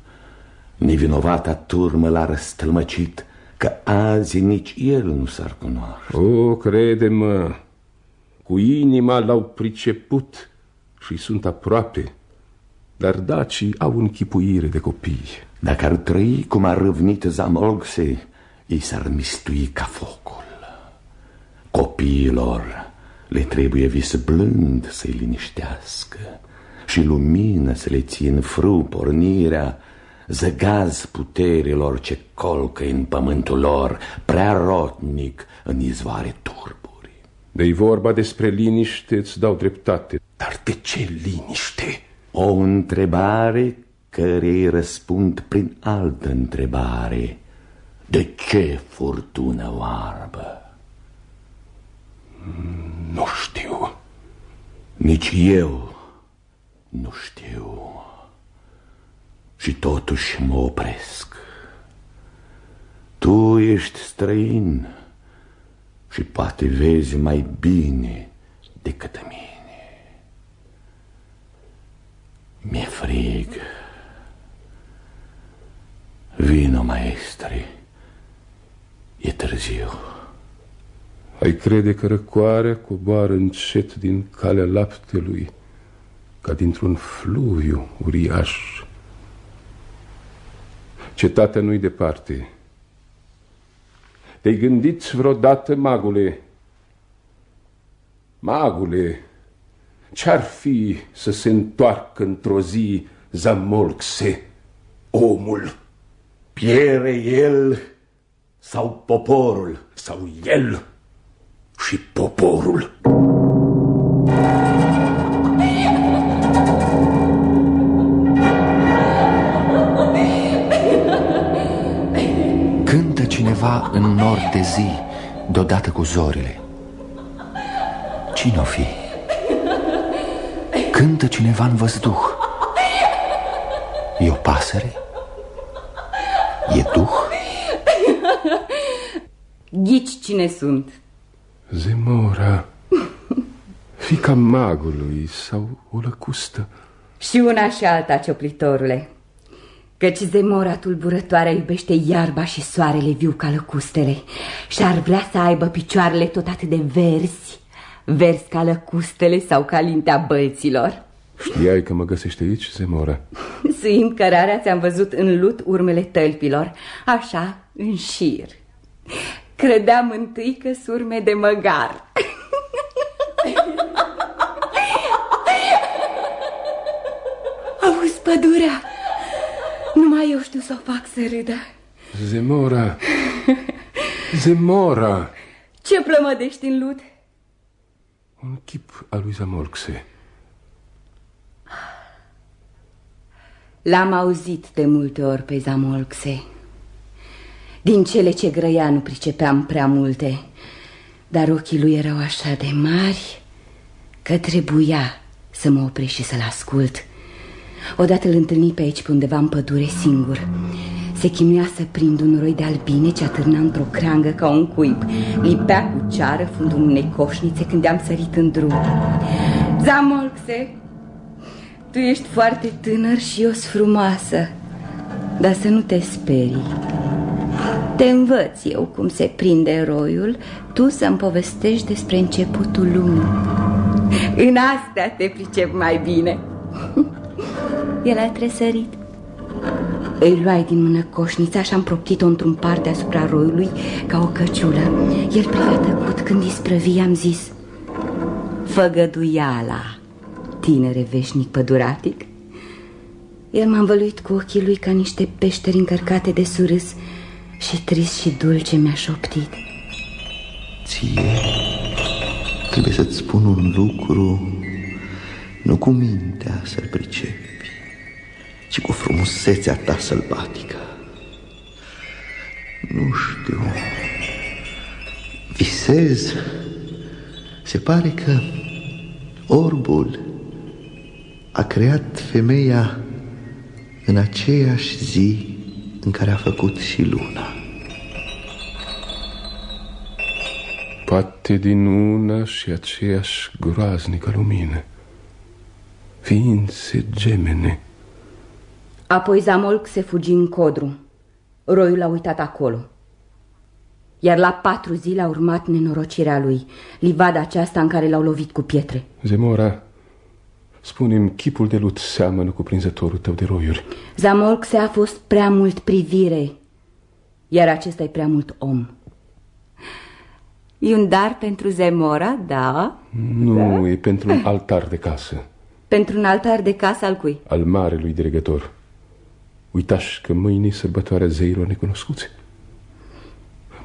Nevinovata turmă l-a răstălmăcit, că azi nici el nu s-ar cunoaște. O, crede-mă, cu inima l-au priceput și sunt aproape, dar dacii au închipuire de copii. Dacă ar trăi cum a râvnit Zamolxe, ei s-ar mistui ca focul. Copiilor le trebuie vis blând să-i liniștească și lumină să le țin frâu pornirea, zăgaz puterilor ce colcă în pământul lor, prea rotnic în izvoare turburi. de vorba despre liniște, îți dau dreptate. Dar de ce liniște? O întrebare care îi răspund prin altă întrebare. De ce furtună oarbă? Nu știu. Nici eu nu știu. Și totuși mă opresc. Tu ești străin și poate vezi mai bine decât mine. Mi-e frig. Vino, maestri, e târziu. Ai crede că răcoarea coboară încet din calea laptelui, ca dintr-un fluviu uriaș. Cetatea nu-i departe. Te-ai gândit vreodată, magule? Magule, ce-ar fi să se întoarcă într-o zi Zamolxe, omul? Piere el sau poporul? Sau el și poporul. Cineva în nor de zi, deodată cu zorile. Cine-o fi? Cântă cineva în văzduh. E o pasăre? E duh? Ghici cine sunt? Zemora, fica magului sau o lăcustă. Și una și alta, cioplitorule Căci zemora tulburătoare iubește iarba și soarele viu ca lăcustele Și ar vrea să aibă picioarele tot atât de verzi Verzi ca lăcustele sau ca lintea bălților Știai că mă găsește aici, Zemora? Suind cărarea ți-am văzut în lut urmele tălpilor Așa, în șir Credeam întâi că surme de măgar Auzi, Pădurea! Numai eu știu să o fac să râdă. Zemora! Zemora! Ce plămădești în lut? Un chip al lui Zamolxe. L-am auzit de multe ori pe Zamolxe. Din cele ce grăia nu pricepeam prea multe, dar ochii lui erau așa de mari că trebuia să mă opresc și să-l ascult. Odată îl întâlni pe aici pe undeva în pădure singur. Se chinuia să prind un roi de albine ce atârna într-o creangă ca un cuib. Lipea cu ceară fundul unei coșnițe când am sărit în drum. Zamolxe, tu ești foarte tânăr și eu frumoasă, dar să nu te sperii. Te învăț eu cum se prinde roiul, tu să-mi povestești despre începutul lumii. În astea te pricep mai bine. El a tresărit. Îi luai din mână coșnița și am proptit-o într-un par deasupra roiului ca o căciulă. El privea tăcut când isprăvi, am zis Făgăduiala, tinere veșnic păduratic. El m-a învăluit cu ochii lui ca niște peșteri încărcate de surâs și trist și dulce mi-a șoptit. Ție trebuie să-ți spun un lucru nu cu mintea să-l pricepi, ci cu frumusețea ta sălbatică. Nu știu, visez, se pare că orbul a creat femeia în aceeași zi în care a făcut și luna. Poate din una și aceeași groaznică lumină, ființe gemene. Apoi Zamolc se fugi în codru. Roiul a uitat acolo. Iar la patru zile a urmat nenorocirea lui, livada aceasta în care l-au lovit cu pietre. Zemora, spune chipul de lut seamănă cu prinzătorul tău de roiuri. Zamolc se a fost prea mult privire, iar acesta e prea mult om. E un dar pentru Zemora, da? Nu, da? e pentru un altar de casă. Pentru un altar de casă al cui? Al marelui dregător. Uitași că mâine e sărbătoarea zeilor necunoscuți.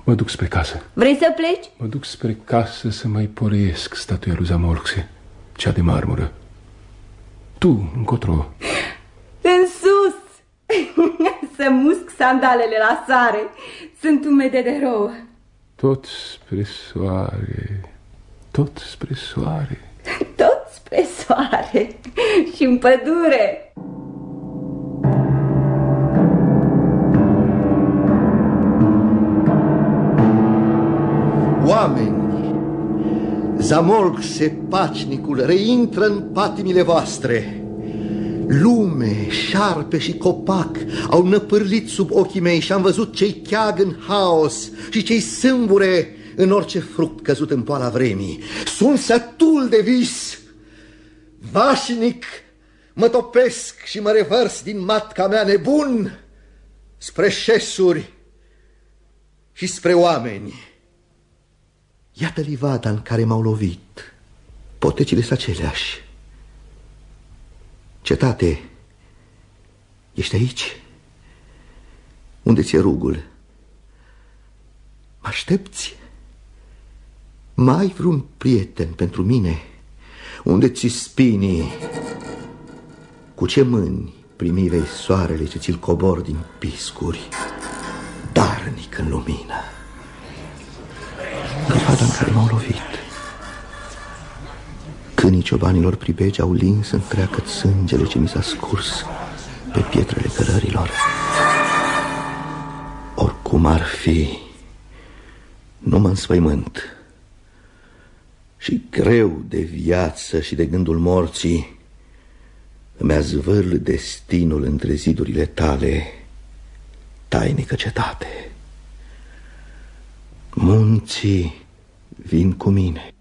Mă duc spre casă. Vrei să pleci? Mă duc spre casă să mai poreiesc statuia lui Zamolxe, cea de marmură. Tu, încotro. În sus! să musc sandalele la sare. Sunt umede de rouă. Tot spre soare, tot spre soare. Tot spre soare și în pădure. Zamolxe, pacnicul, reintră în patimile voastre. Lume, șarpe și copac au năpârlit sub ochii mei și am văzut cei cheag în haos și cei sâmbure în orice fruct căzut în poala vremii. Sunt sătul de vis. Vașnic, mă topesc și mă revărs din matca mea nebun spre șesuri și spre oameni. Iată livada în care m-au lovit. Potecile sunt aceleași. Cetate, ești aici? Unde ți-e rugul? Mă aștepți? Mai ai vreun prieten pentru mine? Unde ți spinii? Cu ce mâini primi vei soarele ce ți-l cobor din piscuri? Darnic în lumină. Livada în care m-au lovit. Câinii ciobanilor pribegi au lins întreagă sângele ce mi s-a scurs pe pietrele cărărilor. Oricum ar fi, nu mă înspăimânt. Și greu de viață și de gândul morții îmi azvârl destinul între zidurile tale, tainică cetate. Munții vin cu mine.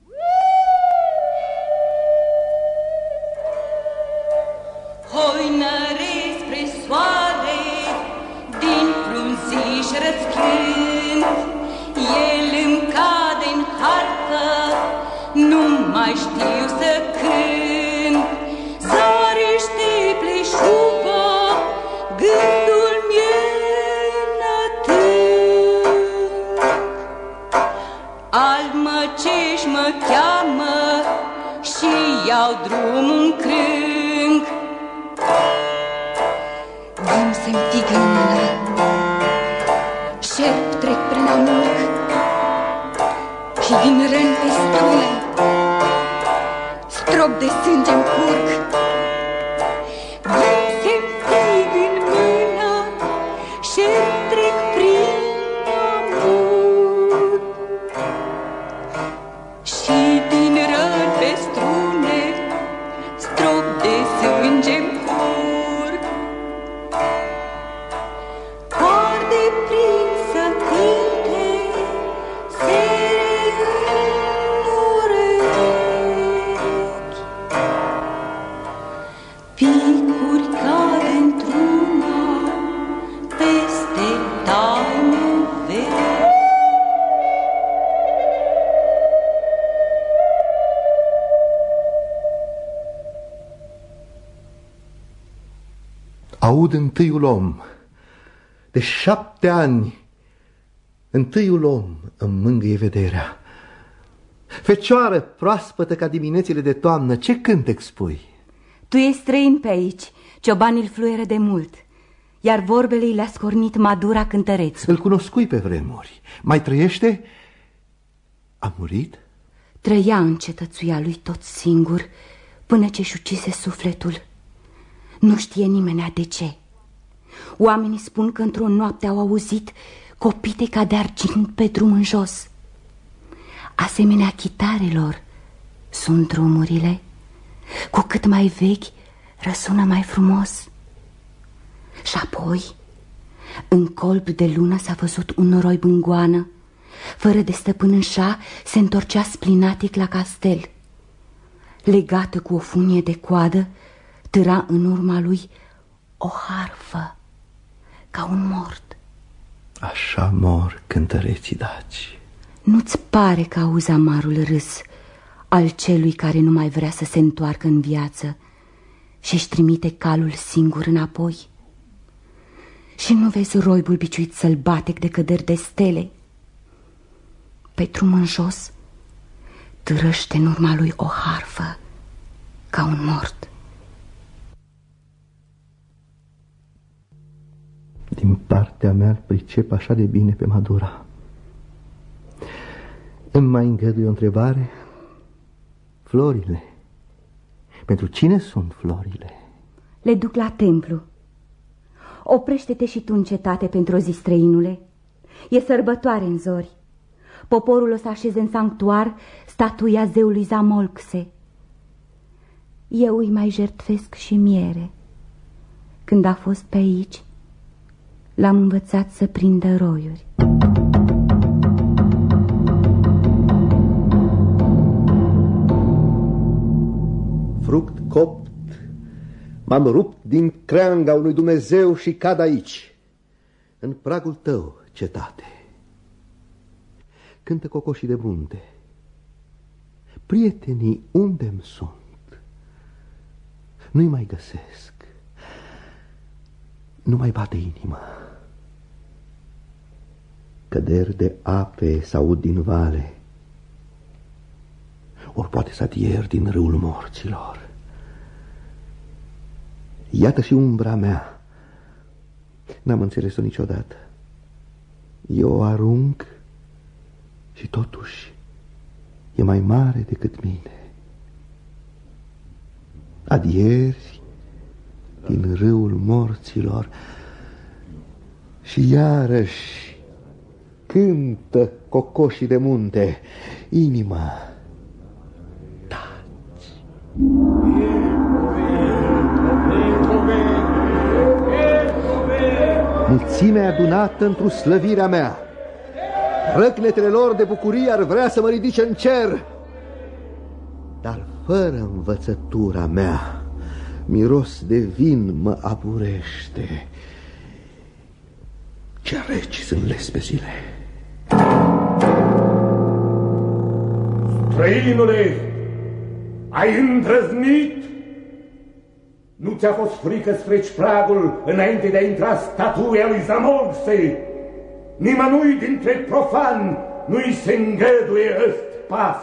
Strop de om. De șapte ani, întâiul om îmi mângâie vederea. Fecioară proaspătă ca diminețile de toamnă, ce cântec spui? Tu ești străin pe aici, ciobanii îl fluieră de mult, iar vorbele i le-a scornit madura cântărețul. Îl cunoscui pe vremuri. Mai trăiește? A murit? Trăia în cetățuia lui tot singur, până ce-și ucise sufletul. Nu știe nimeni de ce. Oamenii spun că într-o noapte au auzit copite ca de argint pe drum în jos. Asemenea chitarelor sunt drumurile, cu cât mai vechi răsună mai frumos. Și apoi, în colb de lună s-a văzut un noroi bângoană, fără de stăpân în șa, se întorcea splinatic la castel. Legată cu o funie de coadă, târa în urma lui o harfă, ca un mort. Așa mor cântăreții daci. Nu-ți pare că auzi amarul râs al celui care nu mai vrea să se întoarcă în viață și-și trimite calul singur înapoi? Și nu vezi roibul biciuit sălbatec de căderi de stele? Pe drum în jos târăște în urma lui o harfă ca un mort. Din partea mea îl pricep așa de bine pe Madura. Îmi mai îngădui o întrebare? Florile. Pentru cine sunt florile? Le duc la templu. Oprește-te și tu în cetate pentru o zi, străinule. E sărbătoare în zori. Poporul o să așeze în sanctuar statuia zeului Zamolxe. Eu îi mai jertfesc și miere. Când a fost pe aici, l-am învățat să prindă roiuri. Fruct copt, m-am rupt din creanga unui Dumnezeu și cad aici, în pragul tău, cetate. Cântă cocoșii de munte. Prietenii unde-mi sunt? Nu-i mai găsesc. Nu mai bate inima. Căderi de ape s-aud din vale. Ori poate satier din râul morților. Iată și umbra mea. N-am înțeles-o niciodată. Eu o arunc și totuși e mai mare decât mine. Adieri din râul morților și iarăși cântă cocoșii de munte, inima. Taci. Mulțimea adunată într-o slăvirea mea. Răcnetele lor de bucurie ar vrea să mă ridice în cer, dar fără învățătura mea, miros de vin mă apurește. Ce reci sunt lespezile. Străinule, ai îndrăznit? Nu ți-a fost frică să treci pragul înainte de a intra statuia lui Zamolxe? Nimănui dintre profani nu-i se îngăduie ăst pas.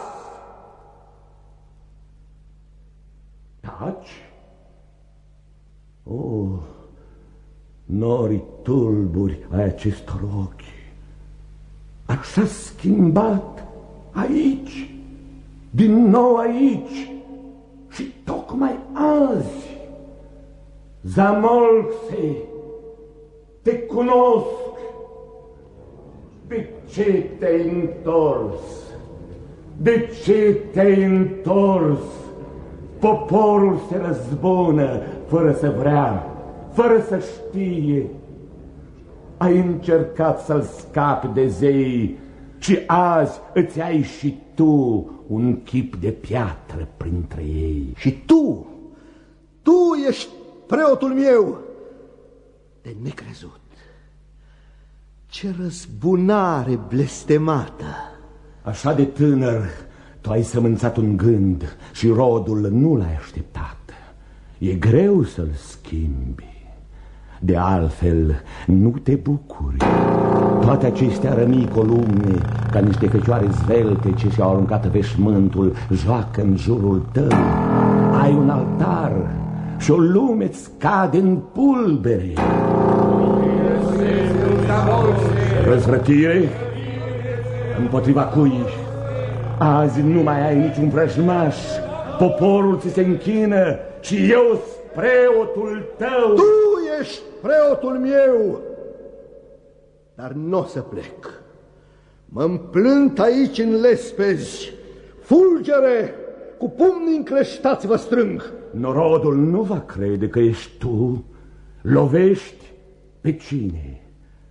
Taci? O, nori tulburi ai acestor ochi, așa schimbat aici, din nou aici și tocmai azi. Zamolxe, te cunosc. De ce te-ai întors? De ce te-ai întors? Poporul se răzbună fără să vrea, fără să știe. Ai încercat să-l scapi de zei și azi îți ai și tu un chip de piatră printre ei. Și tu, tu ești preotul meu de necrezut. Ce răzbunare blestemată! Așa de tânăr, tu ai sămânțat un gând și rodul nu l-ai așteptat. E greu să-l schimbi. De altfel, nu te bucuri. Toate acestea rămii columne, ca niște fecioare zvelte ce și-au aruncat veșmântul, joacă în jurul tău. Ai un altar și o lume îți cade în pulbere. Răzvrătire? Împotriva cui? Azi nu mai ai niciun vrăjmaș. Poporul ți se închină și eu preotul tău. Tu ești preotul meu, dar nu o să plec. mă plânt aici în lespezi. Fulgere, cu pumnii încleștați vă strâng. Norodul nu va crede că ești tu. Lovești pe cine?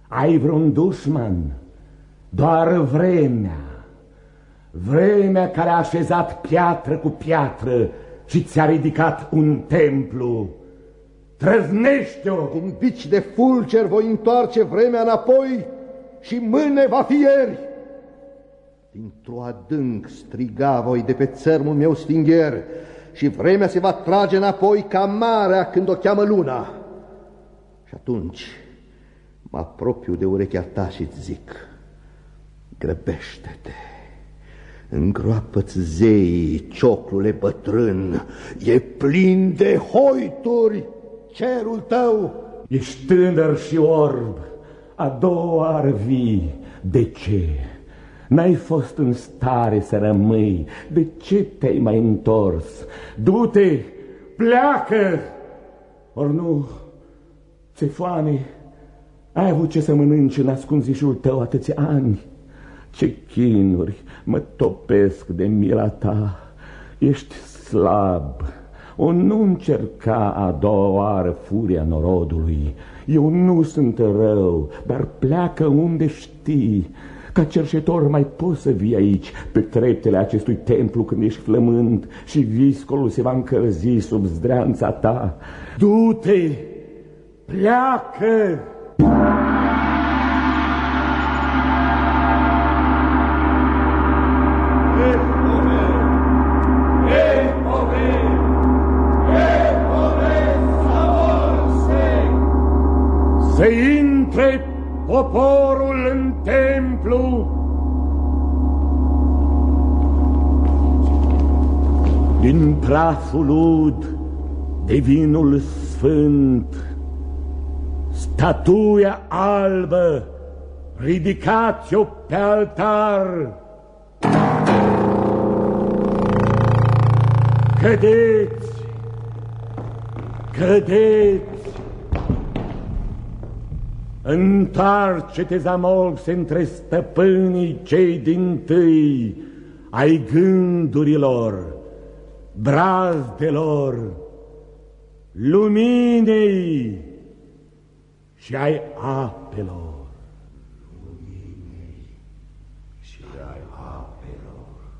Ai vreun dușman? Doar vremea. Vremea care a așezat piatră cu piatră și ți-a ridicat un templu. Trăznește-o! Cu bici de fulger voi întoarce vremea înapoi și mâine va fi ieri. Dintr-o adânc striga voi de pe țărmul meu stingher și vremea se va trage înapoi ca marea când o cheamă luna. Și atunci mă apropiu de urechea ta și îți zic, grăbește-te. Îngroapă-ți zeii, cioclule bătrân, e plin de hoituri cerul tău. Ești tânăr și orb, a doua oară vii. De ce? N-ai fost în stare să rămâi. De ce te-ai mai întors? Du-te, pleacă! Ori nu, țefoane, ai avut ce să mănânci în ascunzișul tău atâția ani. Ce chinuri mă topesc de mila ta. Ești slab. O nu încerca a doua oară furia norodului. Eu nu sunt rău, dar pleacă unde știi. Ca cerșetor mai poți să vii aici, pe treptele acestui templu când ești flământ și viscolul se va încălzi sub zdreanța ta. Du-te! Pleacă! Să intre poporul în templu. Din praful ud, de vinul sfânt, statuia albă, ridicați-o pe altar. Cădeți, cădeți, Întoarce-te, Zamolxe, între stăpânii cei din tâi ai gândurilor, brazdelor, luminei și ai apelor. Luminei și ai apelor.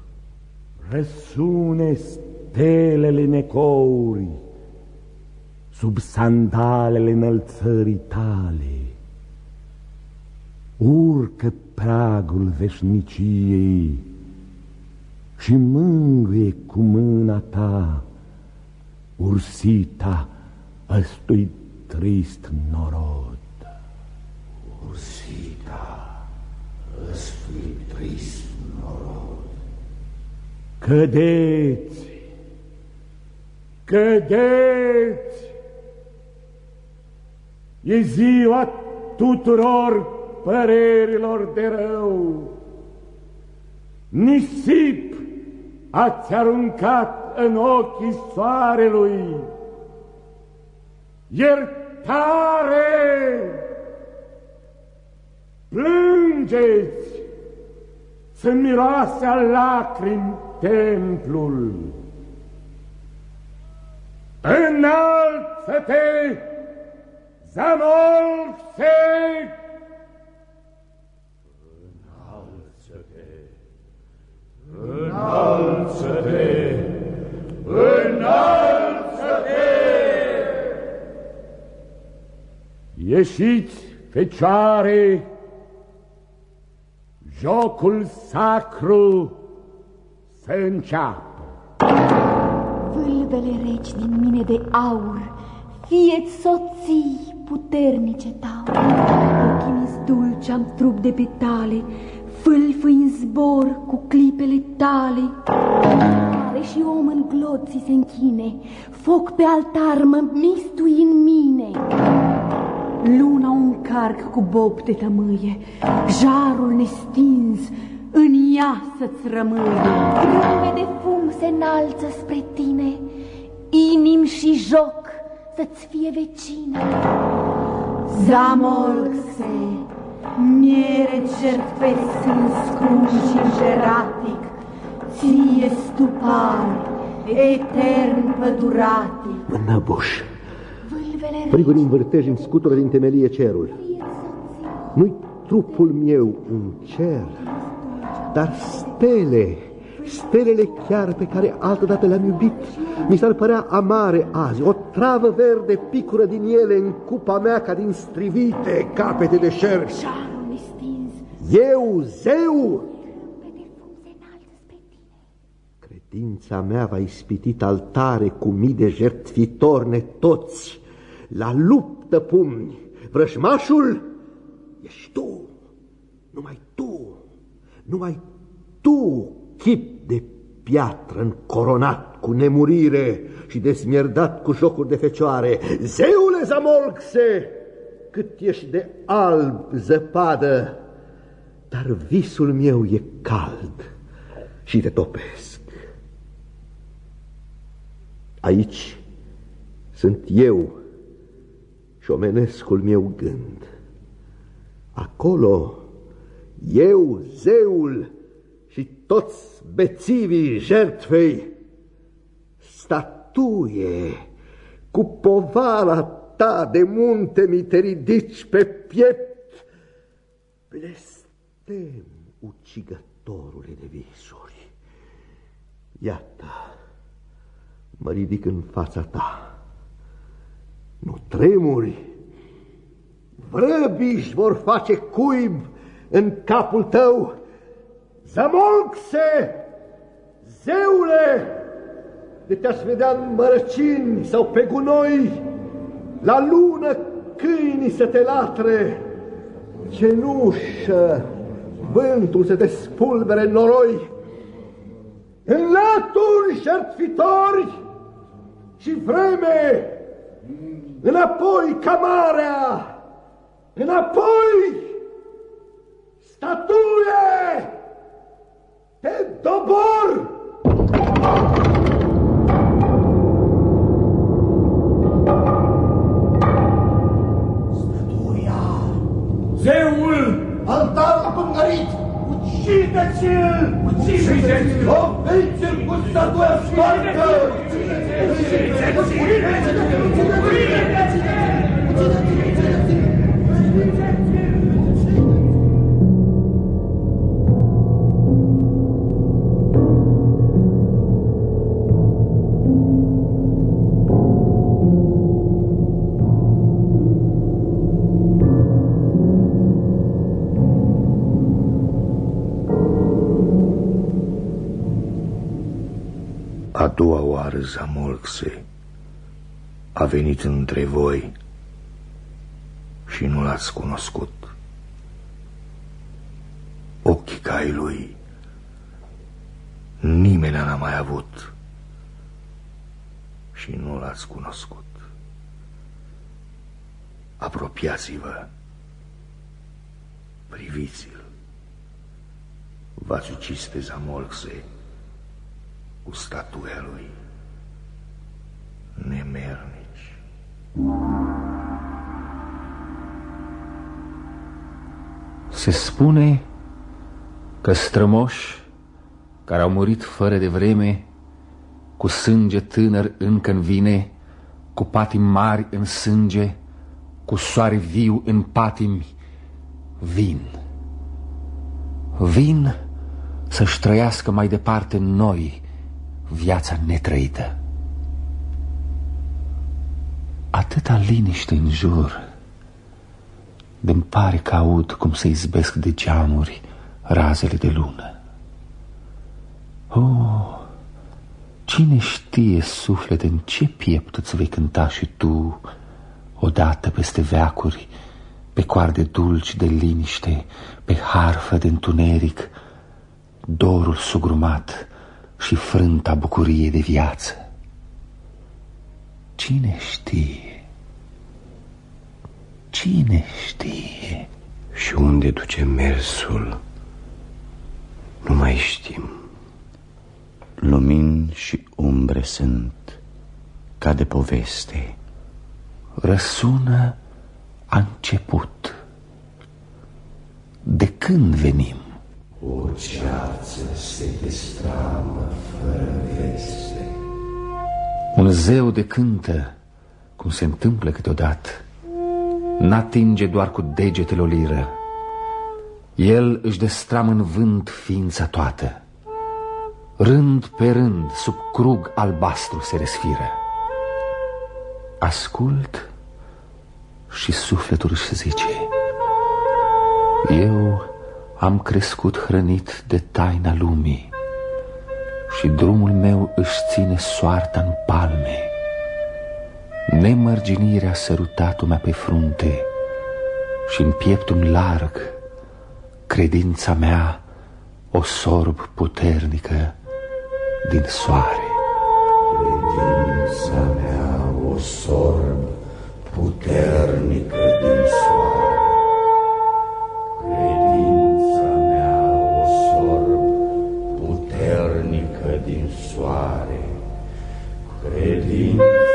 Răsune stelele necouri sub sandalele înălțării tale urcă pragul veșniciei și mângâie cu mâna ta ursita ăstui trist norod. Ursita ăstui trist norod. Cădeți, Scădeți! E ziua tuturor părerilor de rău. Nisip ați aruncat în ochii soarelui. Iertare! Plângeți! Să miroase a lacrimi templul. Înalță-te, Zamolxe! Înalță-te! Înalță-te! Ieșiți, fecioare, jocul sacru să înceapă. Vâlvele reci din mine de aur, fie soții puternice tau. Ochii dulce am trup de petale, fâlfâi în zbor cu clipele tale. Care și om în gloții se închine, foc pe altar mă mistui în mine. Luna un carc cu bob de tămâie, jarul nestins, în ea să-ți rămâie. Grâme de fum se înalță spre tine, inim și joc să-ți fie vecine. Zamolxe, miere jertfesc în scrum și jeratic, ție stupar, etern păduratic. Mânăbuș, Vâlvele friguri în vârtej îmi scutură din temelie cerul. Nu-i trupul meu un cer, dar stele, stelele chiar pe care altădată le-am iubit. Mi s-ar părea amare azi, o travă verde picură din ele în cupa mea ca din strivite capete de șerpi. Jarul nestins, Eu, zeu, credința mea va ispitit altare cu mii de jertfitori netoți. La luptă pumni, vrăjmașul ești tu, numai tu, numai tu, chip de piatră încoronat cu nemurire și desmierdat cu jocuri de fecioare. Zeule Zamolxe, cât ești de alb zăpadă, dar visul meu e cald și te topesc. Aici sunt eu și omenescul meu gând. Acolo eu, zeul și toți bețivii jertfei, statuie cu povara ta de munte mi te ridici pe piept, blestem, ucigătorule de visuri. Iată, mă ridic în fața ta. Nu tremuri, vrăbiși vor face cuib în capul tău. Zamolxe, zeule, de te-aș vedea în mărăcini sau pe gunoi, la lună câinii să te latre, cenușă, vântul să te spulbere în noroi. În laturi jertfitori și vreme, înapoi camarea, înapoi statuie, te dobor! Zeul! Антарктикари учитель! Учитель! Он вечер пустотой в Учитель! Учитель! Учитель! Учитель! Doua oară Zamolxe a venit între voi și nu l-ați cunoscut. Ochii ca ai lui nimeni n-a mai avut și și nu l-ați cunoscut. Apropiați-vă, priviți-l. V-ați ucis pe Zamolxe cu statuia lui. Nemernici. Se spune că strămoși care au murit fără de vreme, cu sânge tânăr încă în vine, cu patimi mari în sânge, cu soare viu în patimi, vin. Vin să-și trăiască mai departe noi viața netrăită. Atâta liniște în jur, de-mi pare că aud cum se izbesc de geamuri razele de lună. Oh, cine știe, suflete, în ce piept îți vei cânta și tu, odată peste veacuri, pe coarde dulci de liniște, pe harfă de întuneric, dorul sugrumat și frânta bucurie de viață. Cine știe? Cine știe? Și unde duce mersul? Nu mai știm. Lumini și umbre sunt ca de poveste. Răsună a început. De când venim? O ceață se destramă fără veste. Un zeu de cântă, cum se întâmplă câteodată, n-atinge doar cu degetele o liră. El își destramă în vânt ființa toată. Rând pe rând, sub crug albastru se resfiră. Ascult și sufletul își zice Eu am crescut hrănit de taina lumii Și drumul meu își ține soarta în palme Nemărginirea sărutat mea pe frunte și în pieptul larg Credința mea o sorb puternică din soare. Credința mea o sorb puternică din Credința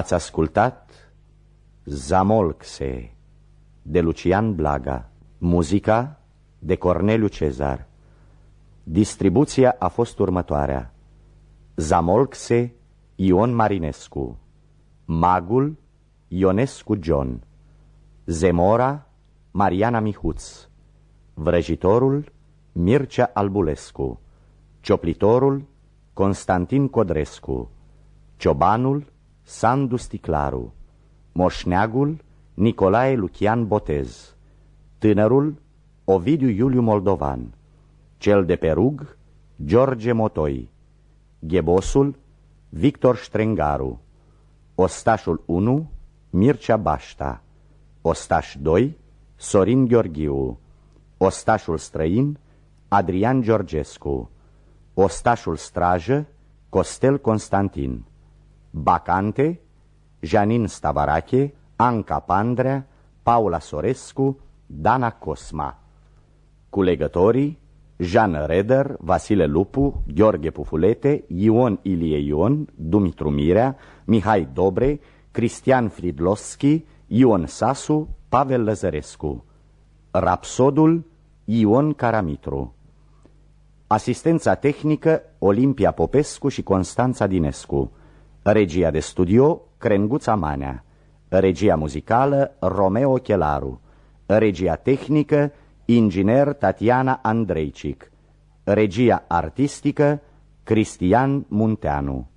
Ați ascultat Zamolxe de Lucian Blaga, muzica de Corneliu Cezar. Distribuția a fost următoarea. Zamolxe Ion Marinescu, Magul Ionescu John, Zemora Mariana Mihuț, Vrăjitorul Mircea Albulescu, Cioplitorul Constantin Codrescu, Ciobanul Sandu Sticlaru, Moșneagul Nicolae Lucian Botez, Tânărul Ovidiu Iuliu Moldovan, Cel de perug George Motoi, Ghebosul Victor Strengaru, Ostașul 1 Mircea Bașta, Ostaș 2 Sorin Gheorghiu, Ostașul străin Adrian Georgescu, Ostașul strajă Costel Constantin, Bacante, Janin Stavarache, Anca Pandrea, Paula Sorescu, Dana Cosma. Culegătorii, Jean Reder, Vasile Lupu, Gheorghe Pufulete, Ion Ilie Ion, Dumitru Mirea, Mihai Dobre, Cristian Fridloschi, Ion Sasu, Pavel Lăzărescu. Rapsodul Ion Caramitru. Asistența tehnică Olimpia Popescu și Constanța Dinescu Regia de studio Crenguța Manea. Regia muzicală Romeo Chelaru Regia tehnică Inginer Tatiana Andreicic Regia artistică Cristian Munteanu